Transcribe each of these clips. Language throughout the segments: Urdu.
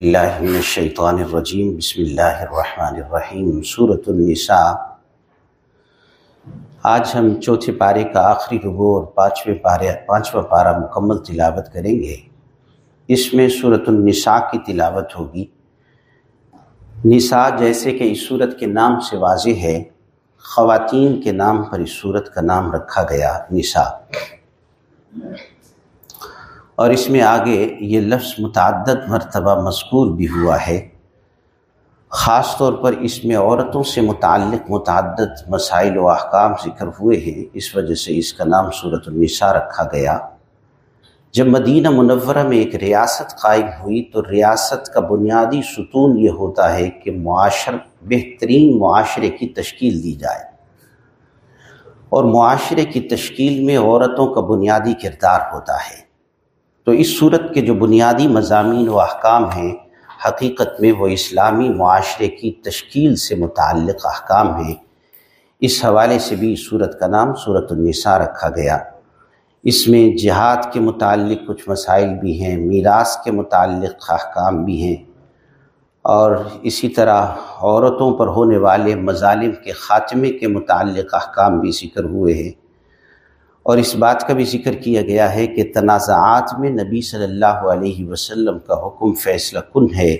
اللہ من الشیطان الرجیم، بسم اللہ الرحمن الرحیم، سورة النساء۔ آج ہم چوتھے پارے کا آخری ربو اور پانچویں پارے، پانچواں پارہ مکمل تلاوت کریں گے۔ اس میں سورة النساء کی تلاوت ہوگی۔ نساء جیسے کہ اس صورت کے نام سے واضح ہے، خواتین کے نام پر اس صورت کا نام رکھا گیا نساء۔ اور اس میں آگے یہ لفظ متعدد مرتبہ مذکور بھی ہوا ہے۔ خاص طور پر اس میں عورتوں سے متعلق متعدد مسائل و احکام ذکر ہوئے ہیں۔ اس وجہ سے اس کا نام صورت النساء رکھا گیا۔ جب مدینہ منورہ میں ایک ریاست قائم ہوئی تو ریاست کا بنیادی ستون یہ ہوتا ہے کہ معاشر، بہترین معاشرے کی تشکیل دی جائے۔ اور معاشرے کی تشکیل میں عورتوں کا بنیادی کردار ہوتا ہے۔ تو اس صورت کے جو بنیادی مضامین و احکام ہیں، حقیقت میں وہ اسلامی معاشرے کی تشکیل سے متعلق احکام ہیں۔ اس حوالے سے بھی اس صورت کا نام صورت النساء رکھا گیا۔ اس میں جہاد کے متعلق کچھ مسائل بھی ہیں، میراث کے متعلق احکام بھی ہیں۔ اور اسی طرح عورتوں پر ہونے والے مظالم کے خاتمے کے متعلق احکام بھی ذکر ہوئے ہیں۔ اور اس بات کا بھی ذکر کیا گیا ہے کہ تنازعات میں نبی صلی اللہ علیہ وسلم کا حکم فیصلہ کن ہے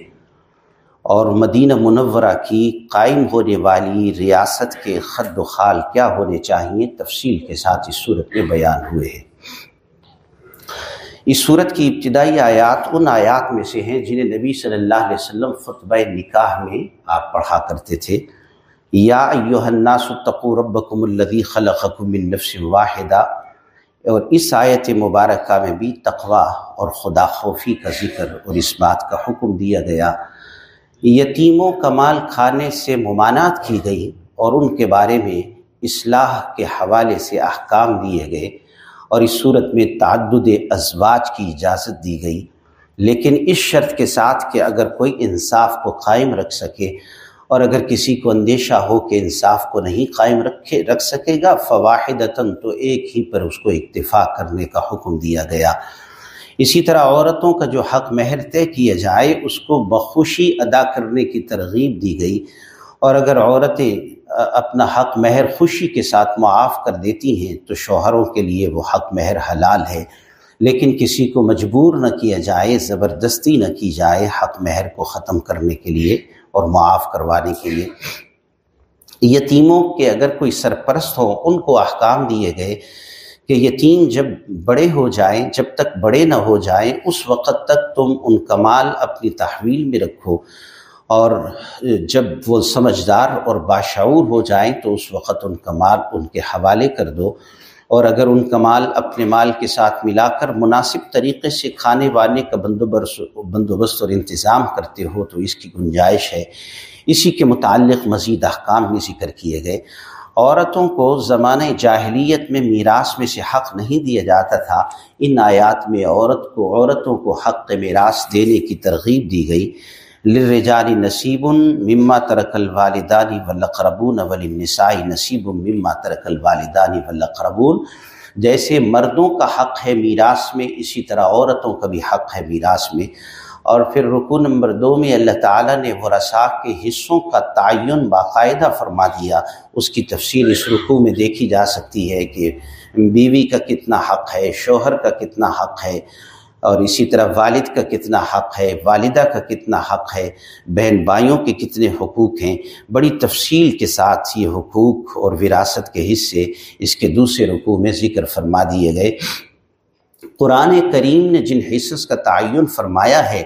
اور مدینہ منورہ کی قائم ہونے والی ریاست کے خد و خال کیا ہونے چاہیے تفصیل کے ساتھ اس صورت میں بیان ہوئے ہیں۔ اس صورت کی ابتدائی آیات ان آیات میں سے ہیں جنہیں نبی صلی اللہ علیہ وسلم خطبہ نکاح میں آپ پڑھا کرتے تھے۔ یا ایوہ الناس اتقو ربکم الذی خلقکم من نفس واحدہ۔ اور اس آیت مبارکہ میں بھی تقوی اور خدا خوفی کا ذکر اور اس بات کا حکم دیا گیا۔ یتیموں کمال کھانے سے ممانعت کی گئی اور ان کے بارے میں اصلاح کے حوالے سے احکام دیے گئے۔ اور اس صورت میں تعدد ازواج کی اجازت دی گئی۔ لیکن اس شرط کے ساتھ کہ اگر کوئی انصاف کو قائم رکھ سکے اور اگر کسی کو اندیشہ ہو کہ انصاف کو نہیں قائم رکھے رکھ سکے گا، فواحدتاً تو ایک ہی پر اس کو اکتفا کرنے کا حکم دیا گیا۔ اسی طرح عورتوں کا جو حق مہر طے کیا جائے، اس کو بخوشی ادا کرنے کی ترغیب دی گئی۔ اور اگر عورتیں اپنا حق مہر خوشی کے ساتھ معاف کر دیتی ہیں، تو شوہروں کے لیے وہ حق مہر حلال ہے۔ لیکن کسی کو مجبور نہ کیا جائے، زبردستی نہ کی جائے، حق مہر کو ختم کرنے کے لیے اور معاف کروانے کے لیے۔ یتیموں کے اگر کوئی سرپرست ہو، ان کو احکام دیے گئے کہ یتیم جب بڑے ہو جائیں، جب تک بڑے نہ ہو جائیں، اس وقت تک تم ان کمال اپنی تحویل میں رکھو۔ اور جب وہ سمجھدار اور باشعور ہو جائیں، تو اس وقت ان کمال ان کے حوالے کر دو۔ اور اگر ان کا مال اپنے مال کے ساتھ ملا کر مناسب طریقے سے کھانے وانے کا بندوبست بندوبست اور انتظام کرتے ہو تو اس کی گنجائش ہے۔ اسی کے متعلق مزید احکام میں ذکر کیے گئے۔ عورتوں کو زمانۂ جاہلیت میں میراث میں سے حق نہیں دیا جاتا تھا۔ ان آیات میں عورت کو عورتوں کو حق میراث دینے کی ترغیب دی گئی۔ للرجال نصیب مما ترک الوالدانی والاقربون وللنساء نصیب مما ترک الوالدانی والاقربون جیسے مردوں کا حق ہے میراث میں، اسی طرح عورتوں کا بھی حق ہے میراث میں۔ اور پھر رکو نمبر دو میں اللہ تعالیٰ نے ورثاء کے حصوں کا تعین باقاعدہ فرما دیا۔ اس کی تفصیل اس رکو میں دیکھی جا سکتی ہے کہ بیوی کا کتنا حق ہے، شوہر کا کتنا حق ہے۔ اور اسی طرح والد کا کتنا حق ہے، والدہ کا کتنا حق ہے، بہن بھائیوں کے کتنے حقوق ہیں، بڑی تفصیل کے ساتھ یہ حقوق اور وراثت کے حصے اس کے دوسرے رقوع میں ذکر فرما دیے گئے۔ قرآن کریم نے جن حصص کا تعین فرمایا ہے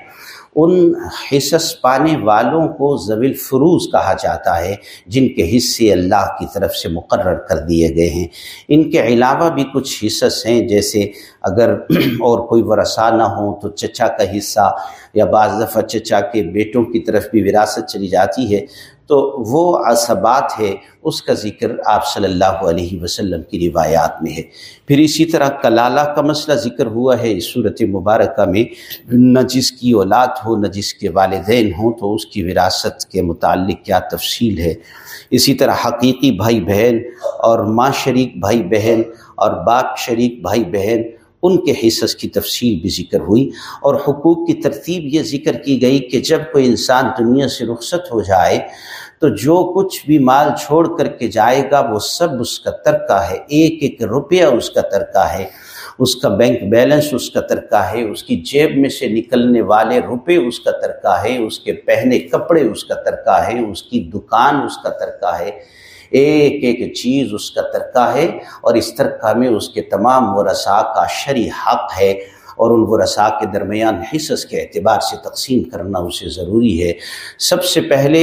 ان حصص پانے والوں کو زویل فروز کہا جاتا ہے، جن کے حصے اللہ کی طرف سے مقرر کر دیے گئے ہیں۔ ان کے علاوہ بھی کچھ حصص ہیں، جیسے اگر اور کوئی ورثہ نہ ہوں تو چچا کا حصہ یا بعض دفعہ چچا کے بیٹوں کی طرف بھی وراثت چلی جاتی ہے۔ تو وہ عصبات ہے، اس کا ذکر آپ صلی اللہ علیہ وسلم کی روایات میں ہے۔ پھر اسی طرح کلالہ کا مسئلہ ذکر ہوا ہے اس صورت مبارکہ میں، نہ جس کی اولاد ہو، نہ جس کے والدین ہوں، تو اس کی وراثت کے متعلق کیا تفصیل ہے۔ اسی طرح حقیقی بھائی بہن اور ماں شریک بھائی بہن اور باپ شریک بھائی بہن ان کے حصص کی تفصیل بھی ذکر ہوئی اور حقوق کی ترتیب یہ ذکر کی گئی کہ جب کوئی انسان دنیا سے رخصت ہو جائے تو جو کچھ بھی مال چھوڑ کر کے جائے گا، وہ سب اس کا ترکہ ہے۔ ایک ایک روپیہ اس کا ترکہ ہے۔ اس کا بینک بیلنس اس کا ترکہ ہے۔ اس کی جیب میں سے نکلنے والے روپے اس کا ترکہ ہے۔ اس کے پہنے کپڑے اس کا ترکہ ہے۔ اس کی دکان اس کا ترکہ ہے۔ ایک ایک چیز اس کا ترکہ ہے اور اس ترکہ میں اس کے تمام ورثاء کا شرع حق ہے اور ان ورثاء کے درمیان حصص کے اعتبار سے تقسیم کرنا اسے ضروری ہے۔ سب سے پہلے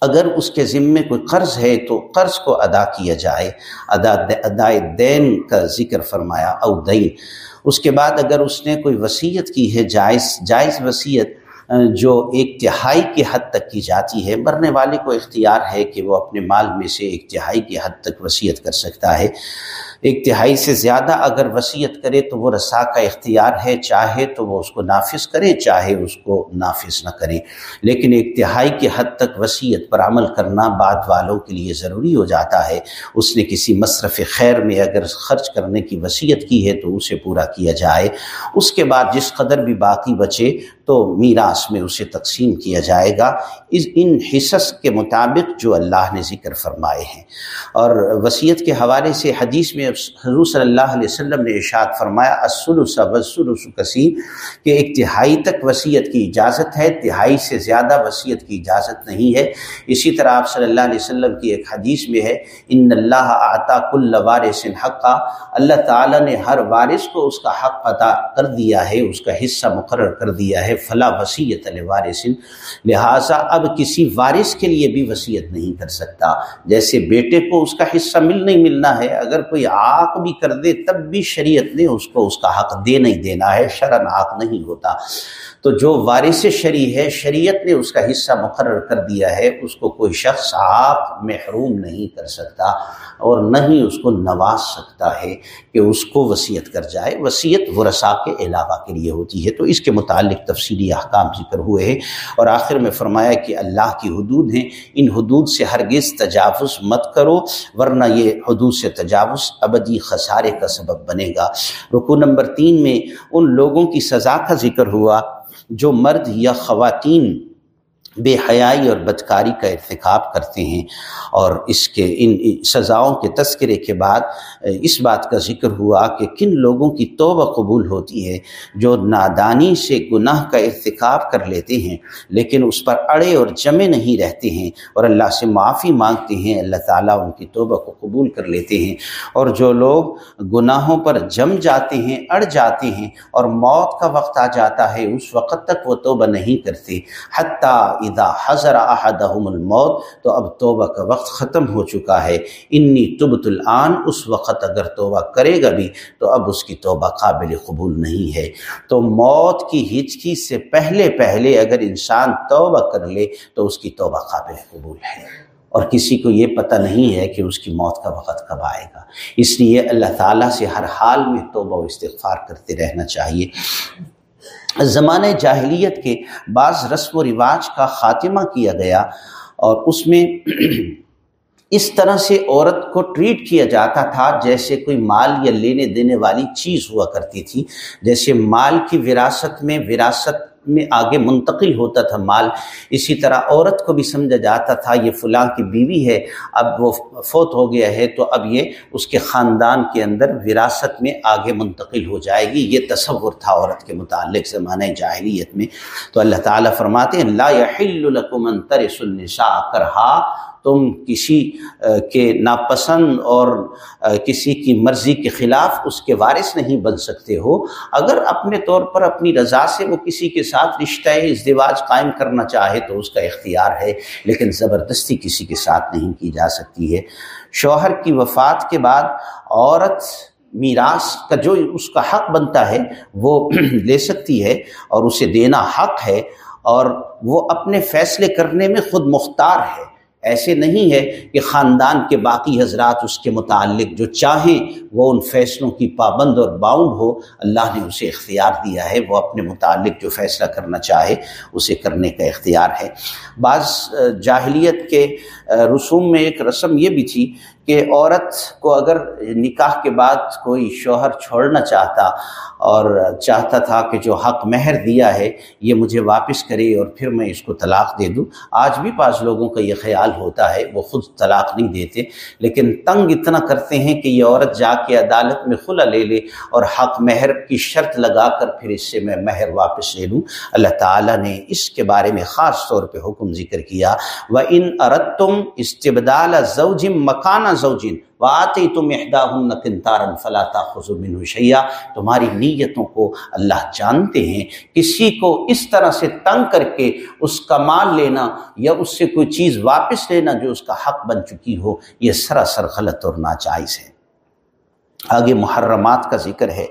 اگر اس کے ذمے کوئی قرض ہے تو قرض کو ادا کیا جائے۔ ادا ادائے دین کا ذکر فرمایا، او دین۔ اس کے بعد اگر اس نے کوئی وصیت کی ہے، جائز جائز وصیت جو ایک تہائی کی حد تک کی جاتی ہے، مرنے والے کو اختیار ہے کہ وہ اپنے مال میں سے ایک تہائی کی حد تک وصیت کر سکتا ہے۔ ایک تہائی سے زیادہ اگر وصیت کرے تو وہ رسا کا اختیار ہے، چاہے تو وہ اس کو نافذ کرے، چاہے اس کو نافذ نہ کرے۔ لیکن ایک تہائی کی حد تک وصیت پر عمل کرنا بعد والوں کے لیے ضروری ہو جاتا ہے۔ اس نے کسی مصرف خیر میں اگر خرچ کرنے کی وصیت کی ہے تو اسے پورا کیا جائے۔ اس کے بعد جس قدر بھی باقی بچے تو میراث میں اسے تقسیم کیا جائے گا۔ اس ان حصص کے مطابق جو اللہ نے ذکر فرمائے ہیں۔ اور وصیت کے حوالے سے حدیث میں حضور صلی اللہ علیہ وسلم نے ارشاد فرمایا کثیر، کہ ایک تہائی تک وصیت کی اجازت ہے، تہائی سے زیادہ وصیت کی اجازت نہیں ہے۔ اسی طرح آپ صلی اللہ علیہ وسلم کی ایک حدیث میں ہے، ان اللہ آتا کل وارث حقہ اللہ تعالیٰ نے ہر وارث کو اس کا حق عطا کر دیا ہے، اس کا حصہ مقرر کر دیا ہے فلاں وصیت الوارث لہٰذا اب کسی وارث کے لیے بھی وصیت نہیں کر سکتا۔ جیسے بیٹے کو اس کا حصہ مل نہیں ملنا ہے، اگر کوئی آق بھی کر دے، تب بھی شریعت نے اس کو اس کا حق دے نہیں دینا ہے شرن آق نہیں ہوتا۔ تو جو وارث شریع ہے، شریعت نے اس کا حصہ مقرر کر دیا ہے، اس کو کوئی شخص آق محروم نہیں کر سکتا۔ اور نہ ہی اس کو نواز سکتا ہے کہ اس کو وصیت کر جائے۔ وصیت ورثاء کے علاوہ کے لیے ہوتی ہے۔ تو اس کے متعلق تفصیلی احکام ذکر ہوئے ہیں اور آخر میں فرمایا کہ اللہ کی حدود ہیں۔ ان حدود سے ہرگز تجاوز مت کرو، ورنہ یہ حدود سے تجاوز ابدی خسارے کا سبب بنے گا۔ رکو نمبر تین میں ان لوگوں کی سزا کا ذکر ہوا جو مرد یا خواتین بے حیائی اور بدکاری کا ارتکاب کرتے ہیں اور اس کے ان سزاؤں کے تذکرے کے بعد اس بات کا ذکر ہوا کہ کن لوگوں کی توبہ قبول ہوتی ہے جو نادانی سے گناہ کا ارتکاب کر لیتے ہیں، لیکن اس پر اڑے اور جمے نہیں رہتے ہیں اور اللہ سے معافی مانگتے ہیں، اللہ تعالیٰ ان کی توبہ کو قبول کر لیتے ہیں۔ اور جو لوگ گناہوں پر جم جاتے ہیں، اڑ جاتے ہیں اور موت کا وقت آ جاتا ہے، اس وقت تک وہ توبہ نہیں کرتے۔ حتیٰ اذا حضر احدہم الموت، تو اب توبہ کا وقت ختم ہو چکا ہے۔ انی تبت الان، اس وقت اگر توبہ کرے گا بھی، تو اب اس کی توبہ قابل قبول نہیں ہے۔ تو موت کی ہچکی سے پہلے پہلے اگر انسان توبہ کر لے، تو اس کی توبہ قابل قبول ہے۔ اور کسی کو یہ پتہ نہیں ہے کہ اس کی موت کا وقت کب آئے گا۔ اس لیے اللہ تعالیٰ سے ہر حال میں توبہ و استغفار کرتے رہنا چاہیے۔ زمانۂ جاہلیت کے بعض رسم و رواج کا خاتمہ کیا گیا اور اس میں اس طرح سے عورت کو ٹریٹ کیا جاتا تھا جیسے کوئی مال یا لینے دینے والی چیز ہوا کرتی تھی۔ جیسے مال کی وراثت میں وراثت میں آگے منتقل ہوتا تھا مال، اسی طرح عورت کو بھی سمجھا جاتا تھا، یہ فلاں کی بیوی ہے، اب وہ فوت ہو گیا ہے، تو اب یہ اس کے خاندان کے اندر وراثت میں آگے منتقل ہو جائے گی۔ یہ تصور تھا عورت کے متعلق زمانۂ جاہلیت میں۔ تو اللہ تعالیٰ فرماتے ہیں، لا يحل لكم ان ترثوا النساء کرہا۔ تم کسی کے ناپسند اور کسی کی مرضی کے خلاف اس کے وارث نہیں بن سکتے ہو۔ اگر اپنے طور پر اپنی رضا سے وہ کسی کے ساتھ رشتہ ازدواج قائم کرنا چاہے تو اس کا اختیار ہے، لیکن زبردستی کسی کے ساتھ نہیں کی جا سکتی ہے۔ شوہر کی وفات کے بعد عورت میراث کا جو اس کا حق بنتا ہے، وہ لے سکتی ہے اور اسے دینا حق ہے اور وہ اپنے فیصلے کرنے میں خود مختار ہے۔ ایسے نہیں ہے کہ خاندان کے باقی حضرات اس کے متعلق جو چاہیں وہ ان فیصلوں کی پابند اور باؤنڈ ہو۔ اللہ نے اسے اختیار دیا ہے، وہ اپنے متعلق جو فیصلہ کرنا چاہے اسے کرنے کا اختیار ہے۔ بعض جاہلیت کے رسوم میں ایک رسم یہ بھی تھی کہ عورت کو اگر نکاح کے بعد کوئی شوہر چھوڑنا چاہتا اور چاہتا تھا کہ جو حق مہر دیا ہے یہ مجھے واپس کرے اور پھر میں اس کو طلاق دے دوں، آج بھی بعض لوگوں کا یہ خیال ہوتا ہے، وہ خود طلاق نہیں دیتے، لیکن تنگ اتنا کرتے ہیں کہ یہ عورت جا کے عدالت میں خلا لے لے اور حق مہر کی شرط لگا کر پھر اس سے میں مہر واپس لے لوں۔ اللہ تعالیٰ نے اس کے بارے میں خاص طور پہ حکم ذکر کیا۔ و ان ارت تم استبدال زوجم مکانہ زوجن و آتی تم احدا ہن تارن فلاطا خزم شیا تمہاری نیتوں کو اللہ جانتے ہیں۔ کسی کو اس طرح سے تنگ کر کے اس کا مال لینا یا اس سے کوئی چیز واپس لینا جو اس کا حق بن چکی ہو، یہ سراسر غلط اور ناجائز ہے۔ آگے محرمات کا ذکر ہے۔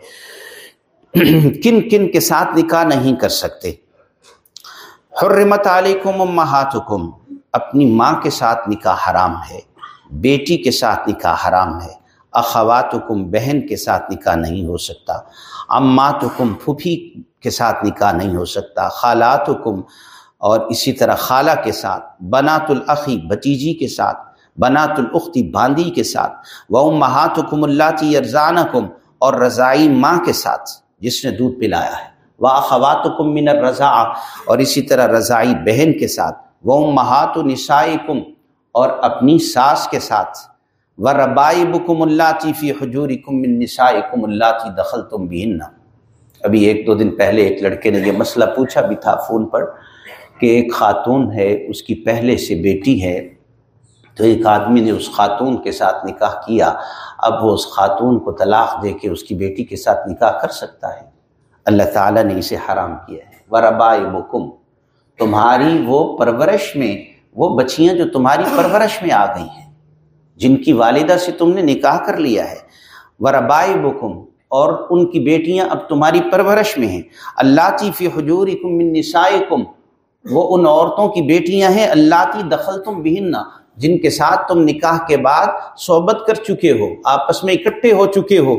کن کن کے ساتھ نکاح نہیں کر سکتے۔ حرمت علیکم امہاتکم۔ اپنی ماں کے ساتھ نکاح حرام ہے۔ بیٹی کے ساتھ نکاح حرام ہے، اخواتکم بہن کے ساتھ نکاح نہیں ہو سکتا، اماتکم پھوپھی کے ساتھ نکاح نہیں ہو سکتا، خالاتکم اور اسی طرح خالہ کے ساتھ بنات الاخی بتیجی کے ساتھ بنات الاختی باندی کے ساتھ و امہاتکم اللہ تی ارزانکم اور رضائی ماں کے ساتھ جس نے دودھ پلایا ہے۔ وہ اخواتکم من الرضا اور اسی طرح رضائی بہن کے ساتھ وہ امہات و نسائکم اور اپنی ساس کے ساتھ و ربائی بکم اللہ تی فی حجور کم نسائکم اللہ دخل تم بھی ابھی ایک دو دن پہلے ایک لڑکے نے یہ مسئلہ پوچھا بھی تھا فون پر کہ ایک خاتون ہے، اس کی پہلے سے بیٹی ہے۔ تو ایک آدمی نے اس خاتون کے ساتھ نکاح کیا۔ اب وہ اس خاتون کو طلاق دے کے اس کی بیٹی کے ساتھ نکاح کر سکتا ہے۔ اللہ تعالیٰ نے اسے حرام کیا ہے۔ وربائے بکم تمہاری وہ پرورش میں وہ بچیاں جو تمہاری پرورش میں آ گئی ہیں، جن کی والدہ سے تم نے نکاح کر لیا ہے۔ وربائے بکم اور ان کی بیٹیاں اب تمہاری پرورش میں ہیں۔ اللہ تی فی حجور کم نسائکم وہ ان عورتوں کی بیٹیاں ہیں۔ اللہ تی دخل تم بہننا جن کے ساتھ تم نکاح کے بعد صحبت کر چکے ہو، آپس میں اکٹھے ہو چکے ہو۔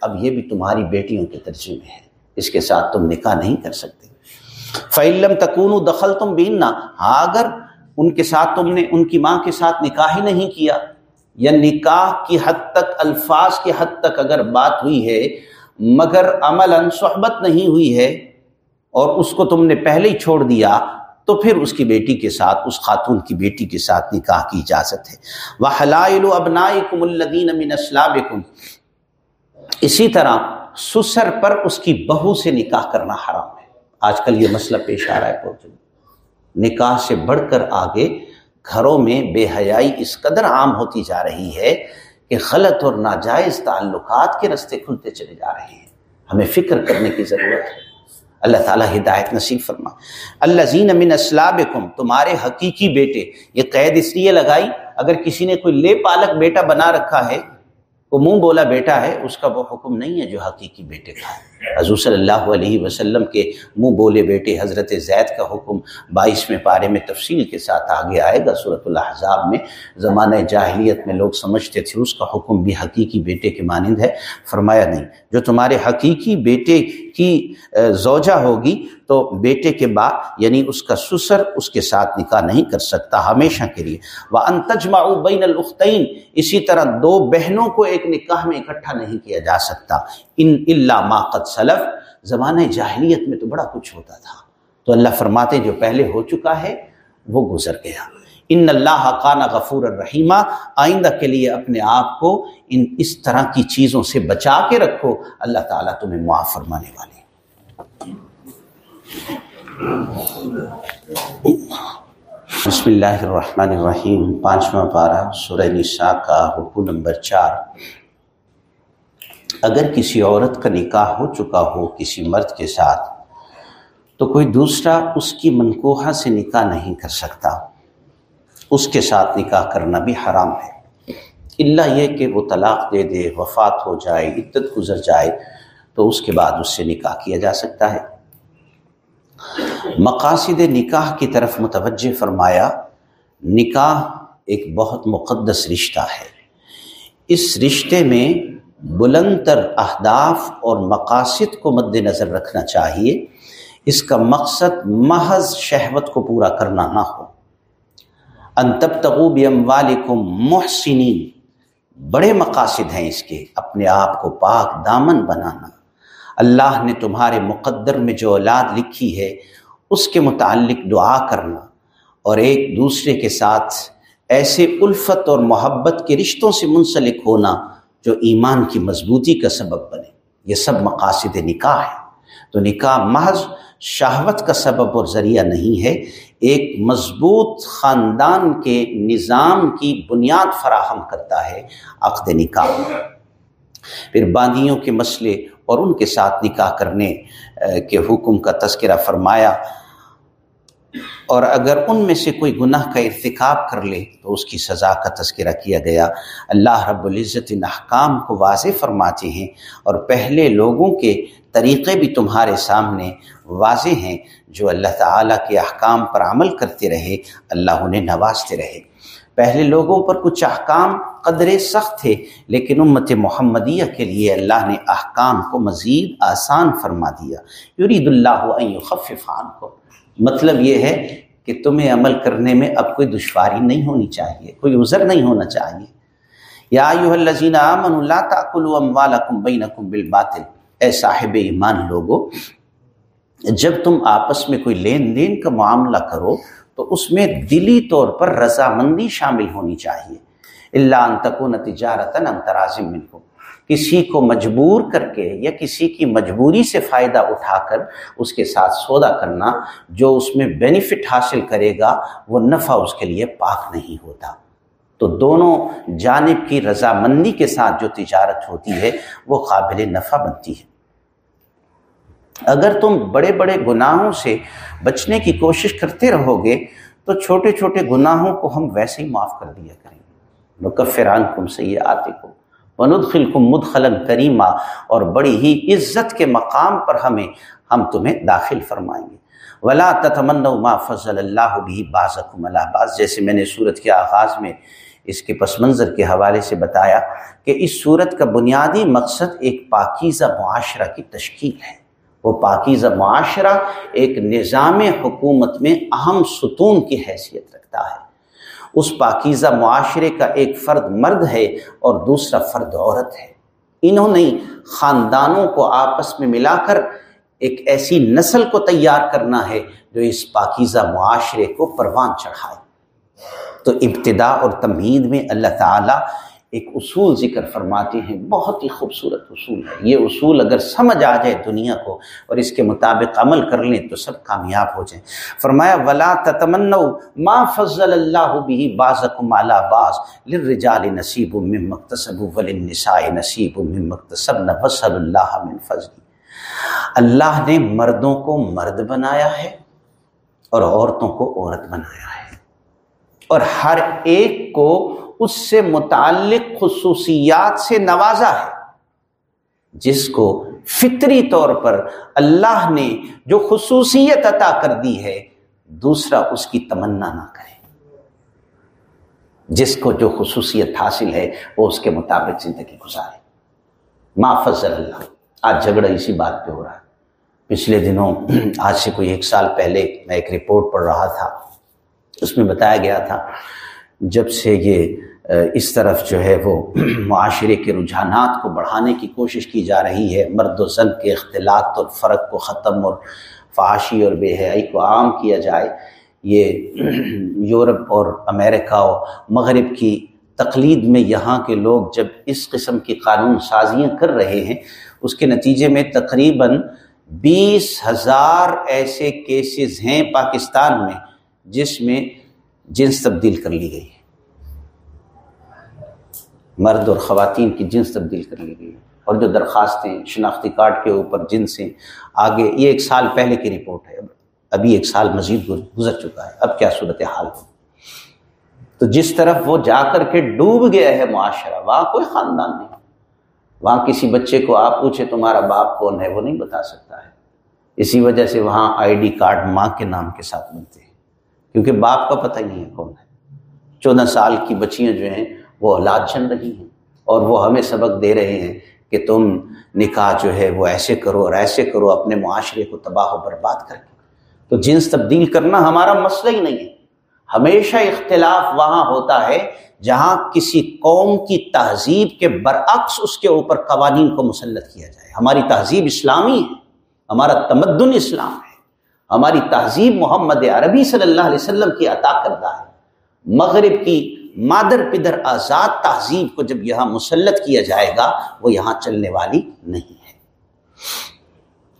اب یہ بھی تمہاری بیٹیوں کے درجے میں ہے۔ اس کے ساتھ تم نکاح نہیں کر سکتے۔ فعلم تکون دخل تم بیننا ہاں اگر ان کے ساتھ تم نے ان کی ماں کے ساتھ نکاح ہی نہیں کیا۔ یا نکاح کی حد تک، الفاظ کی حد تک اگر بات ہوئی ہے، مگر عمل صحبت نہیں ہوئی ہے اور اس کو تم نے پہلے ہی چھوڑ دیا، تو پھر اس کی بیٹی کے ساتھ، اس خاتون کی بیٹی کے ساتھ نکاح کی اجازت ہے۔ وہ حلائل ابنائے کم الدین امین اسلام اسی طرح سسر پر اس کی بہو سے نکاح کرنا حرام ہے۔ آج کل یہ مسئلہ پیش آ رہا ہے۔ بہت نکاح سے بڑھ کر آگے گھروں میں بے حیائی اس قدر عام ہوتی جا رہی ہے کہ غلط اور ناجائز تعلقات کے رستے کھلتے چلے جا رہے ہیں۔ ہمیں فکر کرنے کی ضرورت ہے۔ اللہ تعالیٰ ہدایت نصیب فرما۔ اللہ زین امن اسلاب تمہارے حقیقی بیٹے، یہ قید اس لیے لگائی، اگر کسی نے کوئی لے پالک بیٹا بنا رکھا ہے وہ منہ بولا بیٹا ہے، اس کا وہ حکم نہیں ہے جو حقیقی بیٹے کا ہے۔ حضور صلی اللہ علیہ وسلم کے منہ بولے بیٹے حضرت زید کا حکم بائیسویں پارے میں تفصیل کے ساتھ آگے آئے گا۔ صورت الحضاب میں زمانہ جاہلیت میں لوگ سمجھتے تھے، اس کا حکم بھی حقیقی بیٹے کے مانند ہے۔ فرمایا نہیں، جو تمہارے حقیقی بیٹے کی زوجہ ہوگی تو بیٹے کے بعد یعنی اس کا سسر اس کے ساتھ نکاح نہیں کر سکتا ہمیشہ کے لیے۔ وہ انتجما بین الختین اسی طرح دو بہنوں کو ایک نکاح میں اکٹھا نہیں کیا جا سکتا۔ ان اللہ ماقت سلف زمانہ جاہلیت میں تو بڑا کچھ ہوتا تھا۔ تو اللہ فرماتے جو پہلے ہو چکا ہے، وہ گزر گیا۔ ان اللہ خانہ غفور الرحیمہ آئندہ کے لیے اپنے آپ کو ان اس طرح کی چیزوں سے بچا کے رکھو۔ اللہ تعالیٰ تمہیں معاف فرمانے والے بسم اللہ الرحمن الرحیم، پانچواں پارہ، سورہ نساء کا حکم نمبر چار۔ اگر کسی عورت کا نکاح ہو چکا ہو کسی مرد کے ساتھ، تو کوئی دوسرا اس کی منقوہ سے نکاح نہیں کر سکتا۔ اس کے ساتھ نکاح کرنا بھی حرام ہے۔ اللہ یہ کہ وہ طلاق دے دے، وفات ہو جائے، عدت گزر جائے، تو اس کے بعد اس سے نکاح کیا جا سکتا ہے۔ مقاصد نکاح کی طرف متوجہ فرمایا، نکاح ایک بہت مقدس رشتہ ہے۔ اس رشتے میں بلند تر اہداف اور مقاصد کو مد نظر رکھنا چاہیے۔ اس کا مقصد محض شہوت کو پورا کرنا نہ ہو۔ ان تب تغوب والم محسنین۔ بڑے مقاصد ہیں اس کے۔ اپنے آپ کو پاک دامن بنانا۔ اللہ نے تمہارے مقدر میں جو اولاد لکھی ہے، اس کے متعلق دعا کرنا۔ اور ایک دوسرے کے ساتھ ایسے الفت اور محبت کے رشتوں سے منسلک ہونا۔ جو ایمان کی مضبوطی کا سبب بنے۔ یہ سب مقاصد نکاح ہے تو نکاح محض شہوت کا سبب اور ذریعہ نہیں ہے، ایک مضبوط خاندان کے نظام کی بنیاد فراہم کرتا ہے عقد نکاح۔ پھر باندیوں کے مسئلے اور ان کے ساتھ نکاح کرنے کے حکم کا تذکرہ فرمایا۔ اور اگر ان میں سے کوئی گناہ کا ارتکاب کر لے تو اس کی سزا کا تذکرہ کیا گیا۔ اللہ رب العزت ان احکام کو واضح فرماتے ہیں اور پہلے لوگوں کے طریقے بھی تمہارے سامنے واضح ہیں جو اللہ تعالیٰ کے احکام پر عمل کرتے رہے، اللہ انہیں نوازتے رہے۔ پہلے لوگوں پر کچھ احکام قدرے سخت تھے، لیکن امت محمدیہ کے لیے اللہ نے احکام کو مزید آسان فرما دیا۔ یرید اللہ خفان کو مطلب یہ ہے کہ تمہیں عمل کرنے میں اب کوئی دشواری نہیں ہونی چاہیے، کوئی عذر نہیں ہونا چاہیے۔ یا الذین آمنوا لا تاکلوا اموالکم بینکم بالباطل۔ اے صاحب ایمان لوگو، جب تم آپس میں کوئی لین دین کا معاملہ کرو تو اس میں دلی طور پر رضامندی شامل ہونی چاہیے۔ اللہ ان تکون تجارتا ان منکم۔ کسی کو مجبور کر کے یا کسی کی مجبوری سے فائدہ اٹھا کر اس کے ساتھ سودا کرنا جو اس میں بینیفٹ حاصل کرے گا، وہ نفع اس کے لیے پاک نہیں ہوتا۔ تو دونوں جانب کی رضامندی کے ساتھ جو تجارت ہوتی ہے، وہ قابل نفع بنتی ہے۔ اگر تم بڑے بڑے گناہوں سے بچنے کی کوشش کرتے رہو گے، تو چھوٹے چھوٹے گناہوں کو ہم ویسے ہی معاف کر دیا کریں۔ گے مکفران کم سے یہ آتے کو وندخل کو مدخلن کریمہ اور بڑی ہی عزت کے مقام پر ہمیں ہم تمہیں داخل فرمائیں گے۔ ولا تتمن ما فضل اللہ بھی بازکم اللہ باز جیسے میں نے صورت کے آغاز میں اس کے پس منظر کے حوالے سے بتایا کہ اس صورت کا بنیادی مقصد ایک پاکیزہ معاشرہ کی تشکیل ہے۔ وہ پاکیزہ معاشرہ ایک نظام حکومت میں اہم ستون کی حیثیت رکھتا ہے۔ اس پاکیزہ معاشرے کا ایک فرد مرد ہے اور دوسرا فرد عورت ہے۔ انہوں نے خاندانوں کو آپس میں ملا کر ایک ایسی نسل کو تیار کرنا ہے جو اس پاکیزہ معاشرے کو پروان چڑھائے۔ تو ابتدا اور تمہید میں اللہ تعالیٰ ایک اصول ذکر فرماتے ہیں، بہت ہی خوبصورت اصول ہے۔ یہ اصول اگر سمجھ آ جائے دنیا کو اور اس کے مطابق عمل کر لیں تو سب کامیاب ہو جائیں۔ فرمایا، ولا تتمنو ما فضل اللہ به بعضکم علی بعض للرجال نصیب من مکتسب وللنساء نصیب من مکتسب وصل اللہ من فضل اللہ نے مردوں کو مرد بنایا ہے اور عورتوں کو عورت بنایا ہے۔ اور ہر ایک کو اس سے متعلق خصوصیات سے نوازا ہے۔ جس کو فطری طور پر اللہ نے جو خصوصیت عطا کر دی ہے، دوسرا اس کی تمنا نہ کرے۔ جس کو جو خصوصیت حاصل ہے، وہ اس کے مطابق زندگی گزارے۔ ما فضل اللہ۔ آج جھگڑا اسی بات پہ ہو رہا ہے۔ پچھلے دنوں، آج سے کوئی ایک سال پہلے میں ایک رپورٹ پڑھ رہا تھا۔ اس میں بتایا گیا تھا، جب سے یہ اس طرف جو ہے وہ معاشرے کے رجحانات کو بڑھانے کی کوشش کی جا رہی ہے۔ مرد و زن کے اختلاط اور فرق کو ختم اور فحاشی اور بے حیائی کو عام کیا جائے، یہ یورپ اور امریکہ و مغرب کی تقلید میں یہاں کے لوگ جب اس قسم کی قانون سازیاں کر رہے ہیں، اس کے نتیجے میں تقریباً بیس ہزار ایسے کیسز ہیں پاکستان میں جس میں جنس تبدیل کر لی گئی۔ ہے مرد اور خواتین کی جنس تبدیل کر لی گئی اور جو درخواستیں شناختی کارڈ کے اوپر جنسیں آگے یہ ایک سال پہلے کی رپورٹ ہے، ابھی ایک سال مزید گزر چکا ہے۔ اب کیا صورت حال ہو تو جس طرف وہ جا کر کے ڈوب گیا ہے معاشرہ، وہاں کوئی خاندان نہیں۔ وہاں کسی بچے کو آپ پوچھے تمہارا باپ کون ہے؟ وہ نہیں بتا سکتا ہے۔ اسی وجہ سے وہاں آئی ڈی کارڈ ماں کے نام کے ساتھ بنتے ہیں۔ کیونکہ باپ کا پتہ ہی نہیں ہے کون ہے۔ چودہ سال کی بچیاں جو ہیں وہ اولاد چن رہی ہیں اور وہ ہمیں سبق دے رہے ہیں کہ تم نکاح جو ہے وہ ایسے کرو اور ایسے کرو، اپنے معاشرے کو تباہ و برباد کر کے۔ تو جنس تبدیل کرنا ہمارا مسئلہ ہی نہیں ہے۔ ہمیشہ اختلاف وہاں ہوتا ہے جہاں کسی قوم کی تہذیب کے برعکس اس کے اوپر قوانین کو مسلط کیا جائے۔ ہماری تہذیب اسلامی ہے، ہمارا تمدن اسلام ہے۔ ہماری تہذیب محمد عربی صلی اللہ علیہ وسلم کی عطا کردہ ہے۔ مغرب کی مادر پدر آزاد تہذیب کو جب یہاں مسلط کیا جائے گا، وہ یہاں چلنے والی نہیں ہے۔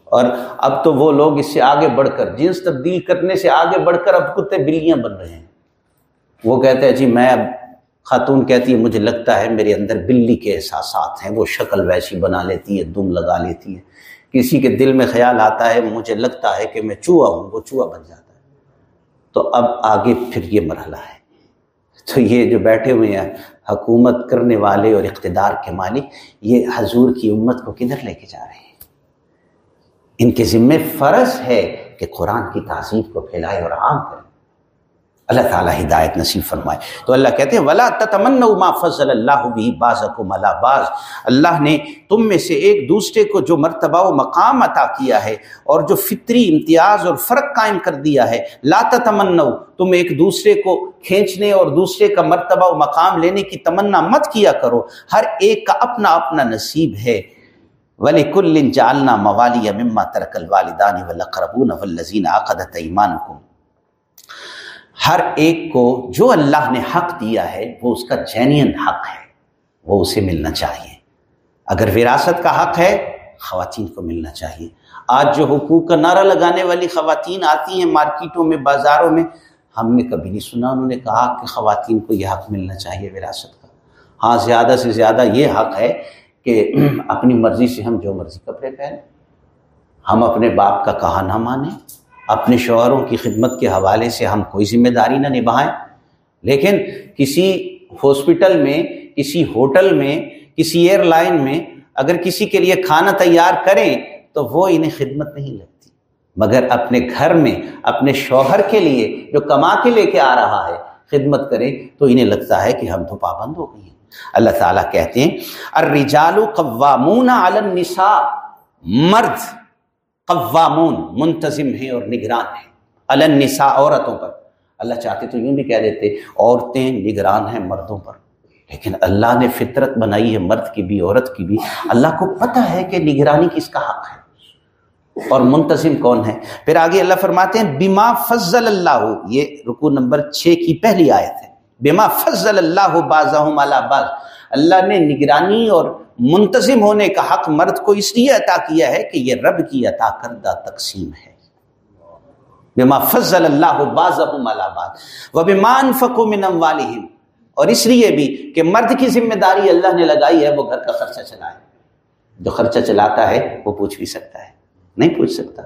اور اب تو وہ لوگ اس سے آگے بڑھ کر، جنس تبدیل کرنے سے آگے بڑھ کر اب کتے بلیاں بن رہے ہیں۔ وہ کہتے ہیں جی میں اب خاتون کہتی ہے، مجھے لگتا ہے میرے اندر بلی کے احساسات ہیں، وہ شکل ویسی بنا لیتی ہے، دم لگا لیتی ہے۔ کسی کے دل میں خیال آتا ہے، مجھے لگتا ہے کہ میں چوہا ہوں، وہ چوہا بن جاتا ہے۔ تو اب آگے پھر یہ مرحلہ ہے۔ تو یہ جو بیٹھے ہوئے ہیں، حکومت کرنے والے اور اقتدار کے مالک، یہ حضور کی امت کو کدھر لے کے جا رہے ہیں؟ ان کے ذمے فرض ہے کہ قرآن کی تہذیب کو پھیلائے اور عام کرے۔ اللہ تعالیٰ ہدایت نصیب فرمائے۔ تو اللہ کہتے ہیں، ولا ما فضل اللہ بھی باز باز اللہ نے تم میں سے ایک دوسرے کو جو مرتبہ و مقام عطا کیا ہے اور جو فطری امتیاز اور فرق قائم کر دیا ہے، لا تمنا تم ایک دوسرے کو کھینچنے اور دوسرے کا مرتبہ و مقام لینے کی تمنا مت کیا کرو۔ ہر ایک کا اپنا اپنا نصیب ہے۔ ولی کل جالنا موالی مما ترکل والدانی ولقربون والذین عقدت ایمانکم ہر ایک کو جو اللہ نے حق دیا ہے، وہ اس کا جینین حق ہے، وہ اسے ملنا چاہیے۔ اگر وراثت کا حق ہے، خواتین کو ملنا چاہیے۔ آج جو حقوق کا نعرہ لگانے والی خواتین آتی ہیں مارکیٹوں میں، بازاروں میں، ہم نے کبھی نہیں سنا، انہوں نے کہا کہ خواتین کو یہ حق ملنا چاہیے وراثت کا۔ ہاں زیادہ سے زیادہ یہ حق ہے کہ اپنی مرضی سے ہم جو مرضی کپڑے پہنیں، ہم اپنے باپ کا کہا نہ مانیں۔ اپنے شوہروں کی خدمت کے حوالے سے ہم کوئی ذمہ داری نہ نبھائیں۔ لیکن کسی ہاسپٹل میں، کسی ہوٹل میں، کسی ایئر لائن میں اگر کسی کے لیے کھانا تیار کریں تو وہ انہیں خدمت نہیں لگتی۔ مگر اپنے گھر میں، اپنے شوہر کے لیے جو کما کے لے کے آ رہا ہے خدمت کریں تو انہیں لگتا ہے کہ ہم تو پابند ہو گئی ہیں۔ اللہ تعالیٰ کہتے ہیں، الرجال قوامون علی النساء، مرد۔ قوامون، منتظم ہیں اور نگران ہیں۔ النساء، عورتوں پر۔ اللہ چاہتے تو یوں بھی کہہ دیتے، عورتیں نگران ہیں مردوں پر۔ لیکن اللہ نے فطرت بنائی ہے مرد کی بھی، عورت کی بھی۔ اللہ کو پتہ ہے کہ نگرانی کس کا حق ہے۔ اور منتظم کون ہے؟ پھر آگے اللہ فرماتے ہیں، بما فضل اللہ یہ رکو نمبر چھ کی پہلی آیت ہے۔ بما فضل اللہ باز باز اللہ نے نگرانی اور منتظم ہونے کا حق مرد کو اس لیے عطا کیا ہے کہ یہ رب کی عطا کردہ تقسیم ہے۔ بما فضل اللہ باز و بمان فکو منم والم اور اس لیے بھی کہ مرد کی ذمہ داری اللہ نے لگائی ہے، وہ گھر کا خرچہ چلائے۔ جو خرچہ چلاتا ہے، وہ پوچھ بھی سکتا ہے۔ نہیں پوچھ سکتا۔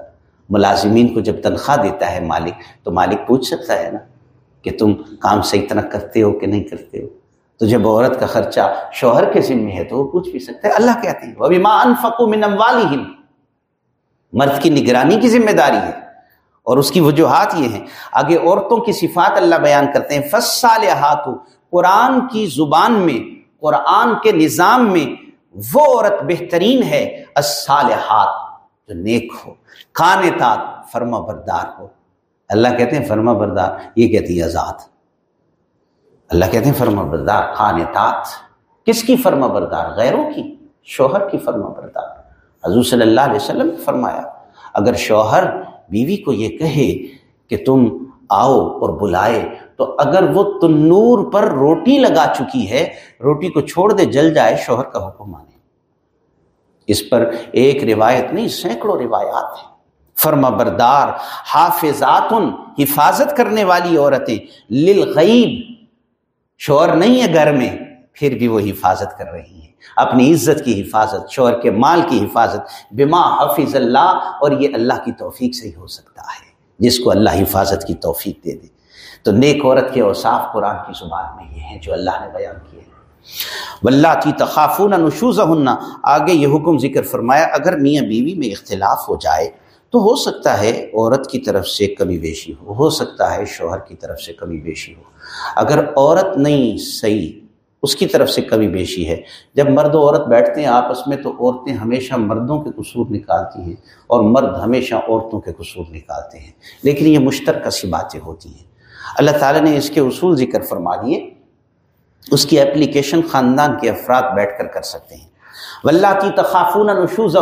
ملازمین کو جب تنخواہ دیتا ہے مالک، تو مالک پوچھ سکتا ہے نا کہ تم کام صحیح طرح کرتے ہو کہ نہیں کرتے ہو؟ تو جب عورت کا خرچہ شوہر کے ذمے ہے تو وہ پوچھ بھی سکتے اللہ کہتے ہیں وہ بھی ماں ان مرد کی نگرانی کی ذمہ داری ہے اور اس کی وجوہات یہ ہیں۔ آگے عورتوں کی صفات اللہ بیان کرتے ہیں فصال ہاتھ قرآن کی زبان میں، قرآن کے نظام میں وہ عورت بہترین ہے، الصالحات، جو نیک ہو۔ خانتات فرما بردار ہو۔ اللہ کہتے ہیں، فرما بردار یہ کہتی ہے، آزاد اللہ کہتے ہیں فرما بردار خان تات کس کی فرما بردار؟ غیروں کی، شوہر کی فرما بردار۔ حضور صلی اللہ علیہ وسلم نے فرمایا، اگر شوہر بیوی کو یہ کہے کہ تم آؤ اور بلائے، تو اگر وہ تنور پر روٹی لگا چکی ہے، روٹی کو چھوڑ دے، جل جائے، شوہر کا حکم مانے۔ اس پر ایک روایت نہیں، سینکڑوں روایات ہیں۔ فرما بردار حافظات حفاظت کرنے والی عورتیں، للغیب شور نہیں ہے گھر میں، پھر بھی وہ حفاظت کر رہی ہیں۔ اپنی عزت کی حفاظت، شور کے مال کی حفاظت۔ بما حفظ اللہ، اور یہ اللہ کی توفیق سے ہی ہو سکتا ہے۔ جس کو اللہ حفاظت کی توفیق دے دے۔ تو نیک عورت کے اوصاف قرآن کی زبان میں یہ ہیں جو اللہ نے بیان کیے واللہ کی تخافون نشوز آگے یہ حکم ذکر فرمایا، اگر میاں بیوی میں اختلاف ہو جائے تو ہو سکتا ہے عورت کی طرف سے کمی بیشی ہو ہو سکتا ہے شوہر کی طرف سے کمی بیشی ہو۔ اگر عورت نہیں صحیح، اس کی طرف سے کمی بیشی ہے۔ جب مرد و عورت بیٹھتے ہیں آپس میں تو عورتیں ہمیشہ مردوں کے قصور نکالتی ہیں اور مرد ہمیشہ عورتوں کے قصور نکالتے ہیں۔ لیکن یہ مشترکہ سی باتیں ہوتی ہیں۔ اللہ تعالیٰ نے اس کے اصول ذکر فرما دیے۔ اس کی اپلیکیشن خاندان کے افراد بیٹھ کر کر سکتے ہیں۔ ولاتی تخافون نشوز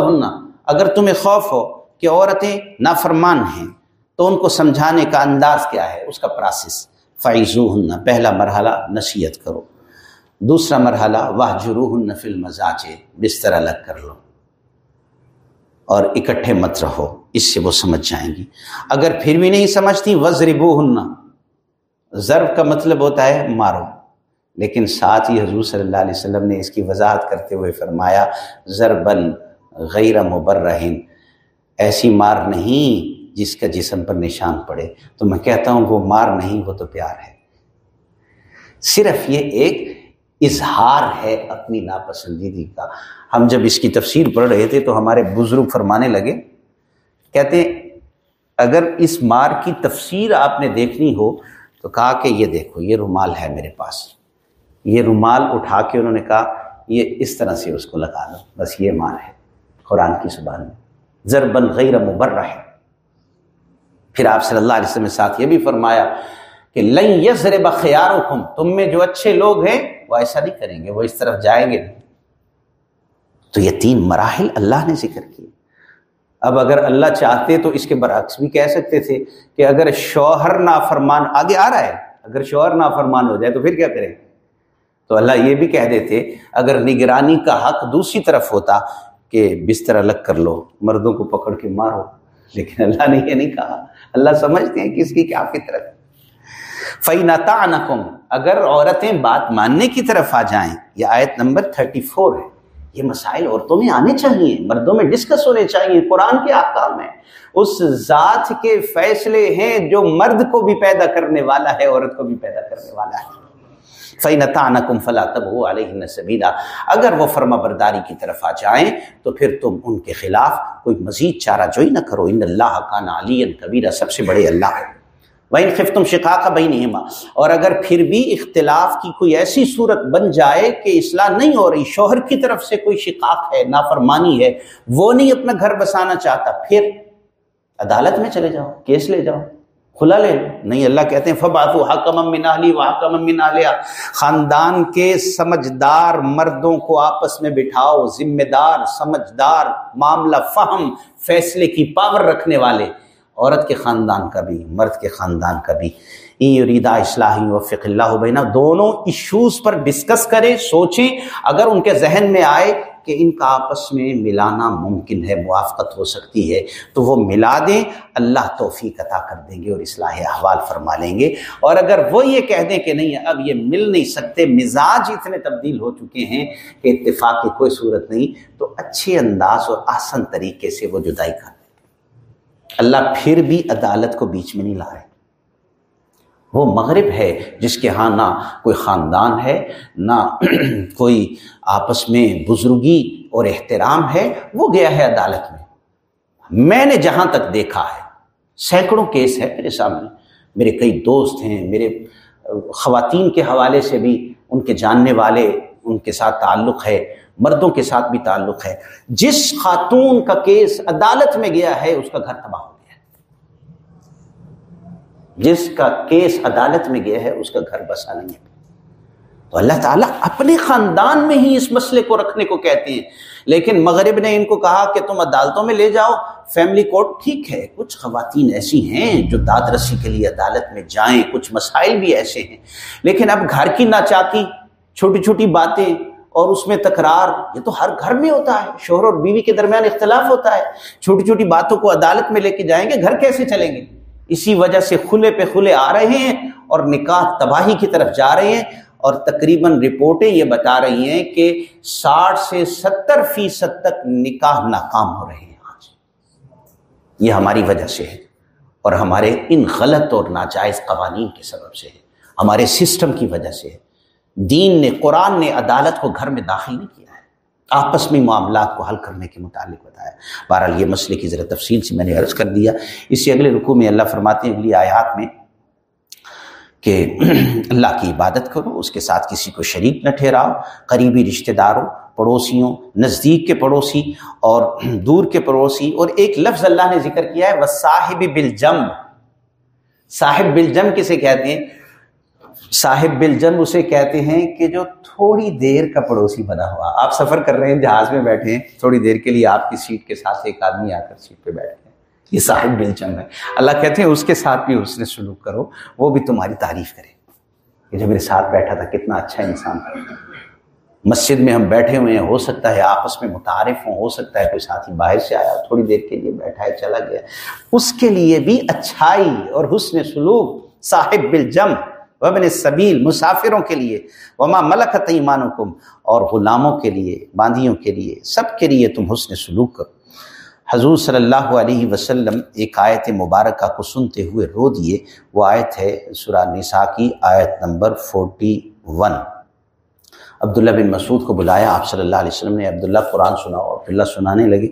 اگر تمہیں خوف ہو کہ عورتیں نافرمان ہیں، تو ان کو سمجھانے کا انداز کیا ہے؟ اس کا پروسیس فائزو پہلا مرحلہ نصیحت کرو. دوسرا مرحلہ واہ جرو ہن فل مزاج بستر الگ کر لو. اور اکٹھے مت رہو، اس سے وہ سمجھ جائیں گی. اگر پھر بھی نہیں سمجھتی وزربو ہننا ضرب کا مطلب ہوتا ہے مارو. لیکن ساتھ ہی حضور صلی اللہ علیہ وسلم نے اس کی وضاحت کرتے ہوئے فرمایا ضربن غیر مبرہن. ایسی مار نہیں جس کا جسم پر نشان پڑے۔ تو میں کہتا ہوں وہ مار نہیں، وہ تو پیار ہے۔ صرف یہ ایک اظہار ہے اپنی ناپسندیدگی کا۔ ہم جب اس کی تفسیر پڑھ رہے تھے تو ہمارے بزرگ فرمانے لگے، کہتے ہیں، اگر اس مار کی تفسیر آپ نے دیکھنی ہو تو کہا کہ یہ دیکھو، یہ رومال ہے میرے پاس۔ یہ رومال اٹھا کے انہوں نے کہا، یہ اس طرح سے اس کو لگا دو، بس یہ مار ہے۔ قرآن کی زبان میں۔ ضربن غیر مبر ہے پھر آپ صلی اللہ علیہ وسلم ساتھ یہ بھی فرمایا کہ لن یزر بخیار تم میں جو اچھے لوگ ہیں وہ ایسا نہیں کریں گے، وہ اس طرف جائیں گے۔ نہیں تو یہ تین مراحل اللہ نے ذکر کیے۔ اب اگر اللہ چاہتے تو اس کے برعکس بھی کہہ سکتے تھے کہ اگر شوہر نافرمان آگے آ رہا ہے، اگر شوہر نافرمان ہو جائے تو پھر کیا کریں؟ تو اللہ یہ بھی کہہ دیتے، اگر نگرانی کا حق دوسری طرف ہوتا کہ بستر الگ کر لو، مردوں کو پکڑ کے مارو۔ لیکن اللہ نے یہ نہیں کہا۔ اللہ سمجھتے ہیں کس کی کیا فطرت فینتا نقم اگر عورتیں بات ماننے کی طرف آ جائیں، یہ آیت نمبر 34 ہے۔ یہ مسائل عورتوں میں آنے چاہیے، مردوں میں ڈسکس ہونے چاہیے، قرآن کے آکام ہیں۔ اس ذات کے فیصلے ہیں جو مرد کو بھی پیدا کرنے والا ہے، عورت کو بھی پیدا کرنے والا ہے۔ فینتانکم فلا تب علیہ سبیلا اگر وہ فرما برداری کی طرف آ جائیں، تو پھر تم ان کے خلاف کوئی مزید چارہ جوئی نہ کرو۔ ان اللہ کا علی کبیرہ سب سے بڑے اللہ ہے وَإِن خِفْتُمْ شِقَاقَ بَيْنِهِمَا۔ اور اگر پھر بھی اختلاف کی کوئی ایسی صورت بن جائے کہ اصلاح نہیں ہو رہی، شوہر کی طرف سے کوئی شقاق ہے، نافرمانی ہے، وہ نہیں اپنا گھر بسانا چاہتا، پھر عدالت میں چلے جاؤ، کیس لے جاؤ۔ کھلا لے لو نہیں، اللہ کہتے ہیں، فبعثوا حکما من اہلی و حکما من اہلیہ خاندان کے سمجھدار مردوں کو آپس میں بٹھاؤ، ذمہ دار، سمجھدار، معاملہ فہم، فیصلے کی پاور رکھنے والے۔ عورت کے خاندان کا بھی، مرد کے خاندان کا بھی۔ یریدا اصلاحی و اللہ بینا دونوں ایشوز پر ڈسکس کریں، سوچیں۔ اگر ان کے ذہن میں آئے کہ ان کا آپس میں ملانا ممکن ہے، موافقت ہو سکتی ہے، تو وہ ملا دیں، اللہ توفیق عطا کر دیں گے اور اصلاح احوال فرما لیں گے۔ اور اگر وہ یہ کہہ دیں کہ نہیں، اب یہ مل نہیں سکتے، مزاج اتنے تبدیل ہو چکے ہیں کہ اتفاق کی کوئی صورت نہیں، تو اچھے انداز اور آسن طریقے سے وہ جدائی کر اللہ پھر بھی عدالت کو بیچ میں نہیں لا رہے۔ وہ مغرب ہے، جس کے ہاں نہ کوئی خاندان ہے، نہ کوئی آپس میں بزرگی اور احترام ہے، وہ گیا ہے عدالت میں۔ میں نے جہاں تک دیکھا ہے، سینکڑوں کیس ہے میرے سامنے۔ میرے کئی دوست ہیں، میرے خواتین کے حوالے سے بھی ان کے جاننے والے ان کے ساتھ تعلق ہے، مردوں کے ساتھ بھی تعلق ہے۔ جس خاتون کا کیس عدالت میں گیا ہے، اس کا گھر تباہ ہو جس کا کیس عدالت میں گیا ہے، اس کا گھر بسا نہیں ہے تو اللہ تعالیٰ اپنے خاندان میں ہی اس مسئلے کو رکھنے کو کہتے ہیں۔ لیکن مغرب نے ان کو کہا کہ تم عدالتوں میں لے جاؤ۔ فیملی کورٹ ٹھیک ہے، کچھ خواتین ایسی ہیں جو داد رسی کے لیے عدالت میں جائیں، کچھ مسائل بھی ایسے ہیں۔ لیکن اب گھر کی ناچاکی، چھوٹی چھوٹی باتیں اور اس میں تکرار، یہ تو ہر گھر میں ہوتا ہے۔ شوہر اور بیوی کے درمیان اختلاف ہوتا ہے۔ چھوٹی چھوٹی باتوں کو عدالت میں لے کے جائیں گے، گھر کیسے چلیں گے؟ اسی وجہ سے کھلے پہ کھلے آ رہے ہیں اور نکاح تباہی کی طرف جا رہے ہیں اور تقریباً رپورٹیں یہ بتا رہی ہیں کہ ساٹھ سے ستر فیصد تک نکاح ناکام ہو رہے ہیں آج۔ یہ ہماری وجہ سے ہے اور ہمارے ان غلط اور ناجائز قوانین کے سبب سے ہے۔ ہمارے سسٹم کی وجہ سے ہے۔ دین نے، قرآن نے عدالت کو گھر میں داخل نہیں کیا۔ آپس میں معاملات کو حل کرنے کے متعلق بتایا۔ بہرحال یہ مسئلے کی ذرا تفصیل سے میں نے عرض کر دیا۔ اس سے اگلے رکوع میں اللہ فرماتے ہیں، اگلی آیات میں کہ اللہ کی عبادت کرو، اس کے ساتھ کسی کو شریک نہ ٹھہراؤ، قریبی رشتہ داروں، پڑوسیوں، نزدیک کے پڑوسی اور دور کے پڑوسی۔ اور ایک لفظ اللہ نے ذکر کیا ہے وہ صاحب بل جم صاحب بل جم کسے کہتے ہیں؟ صاحب بل اسے کہتے ہیں کہ جو تھوڑی دیر کا پڑوسی بنا ہوا، آپ سفر کر رہے ہیں، جہاز میں بیٹھے ہیں، تھوڑی دیر کے لیے آپ کی سیٹ کے ساتھ ایک آدمی آ کر سیٹ پہ بیٹھے ہیں۔ یہ صاحب بل ہے۔ اللہ کہتے ہیں اس کے ساتھ بھی اس نے سلوک کرو، وہ بھی تمہاری تعریف کرے۔ یہ جو میرے ساتھ بیٹھا تھا، کتنا اچھا انسان تھا۔ مسجد میں ہم بیٹھے ہوئے ہیں، ہو سکتا ہے آپس میں متعارف ہوں، ہو سکتا ہے کوئی ساتھی باہر سے آیا، تھوڑی دیر کے لیے بیٹھا ہے، چلا گیا۔ اس کے لیے بھی اچھائی اور حسن سلوک، صاحب بالجم وبن سبیل مسافروں کے لیے، وما ملکت ایمانکم اور غلاموں کے لیے باندیوں کے لیے، سب کے لیے تم حسن سلوک کرو۔ حضور صلی اللہ علیہ وسلم ایک آیت مبارکہ کو سنتے ہوئے رو دیے۔ وہ آیت ہے سورہ نساء کی آیت نمبر فورٹی ون۔ عبداللہ بن مسعود کو بلایا۔ آپ صلی اللہ علیہ وسلم نے عبداللہ قرآن سناؤ عبداللہ سنانے لگے۔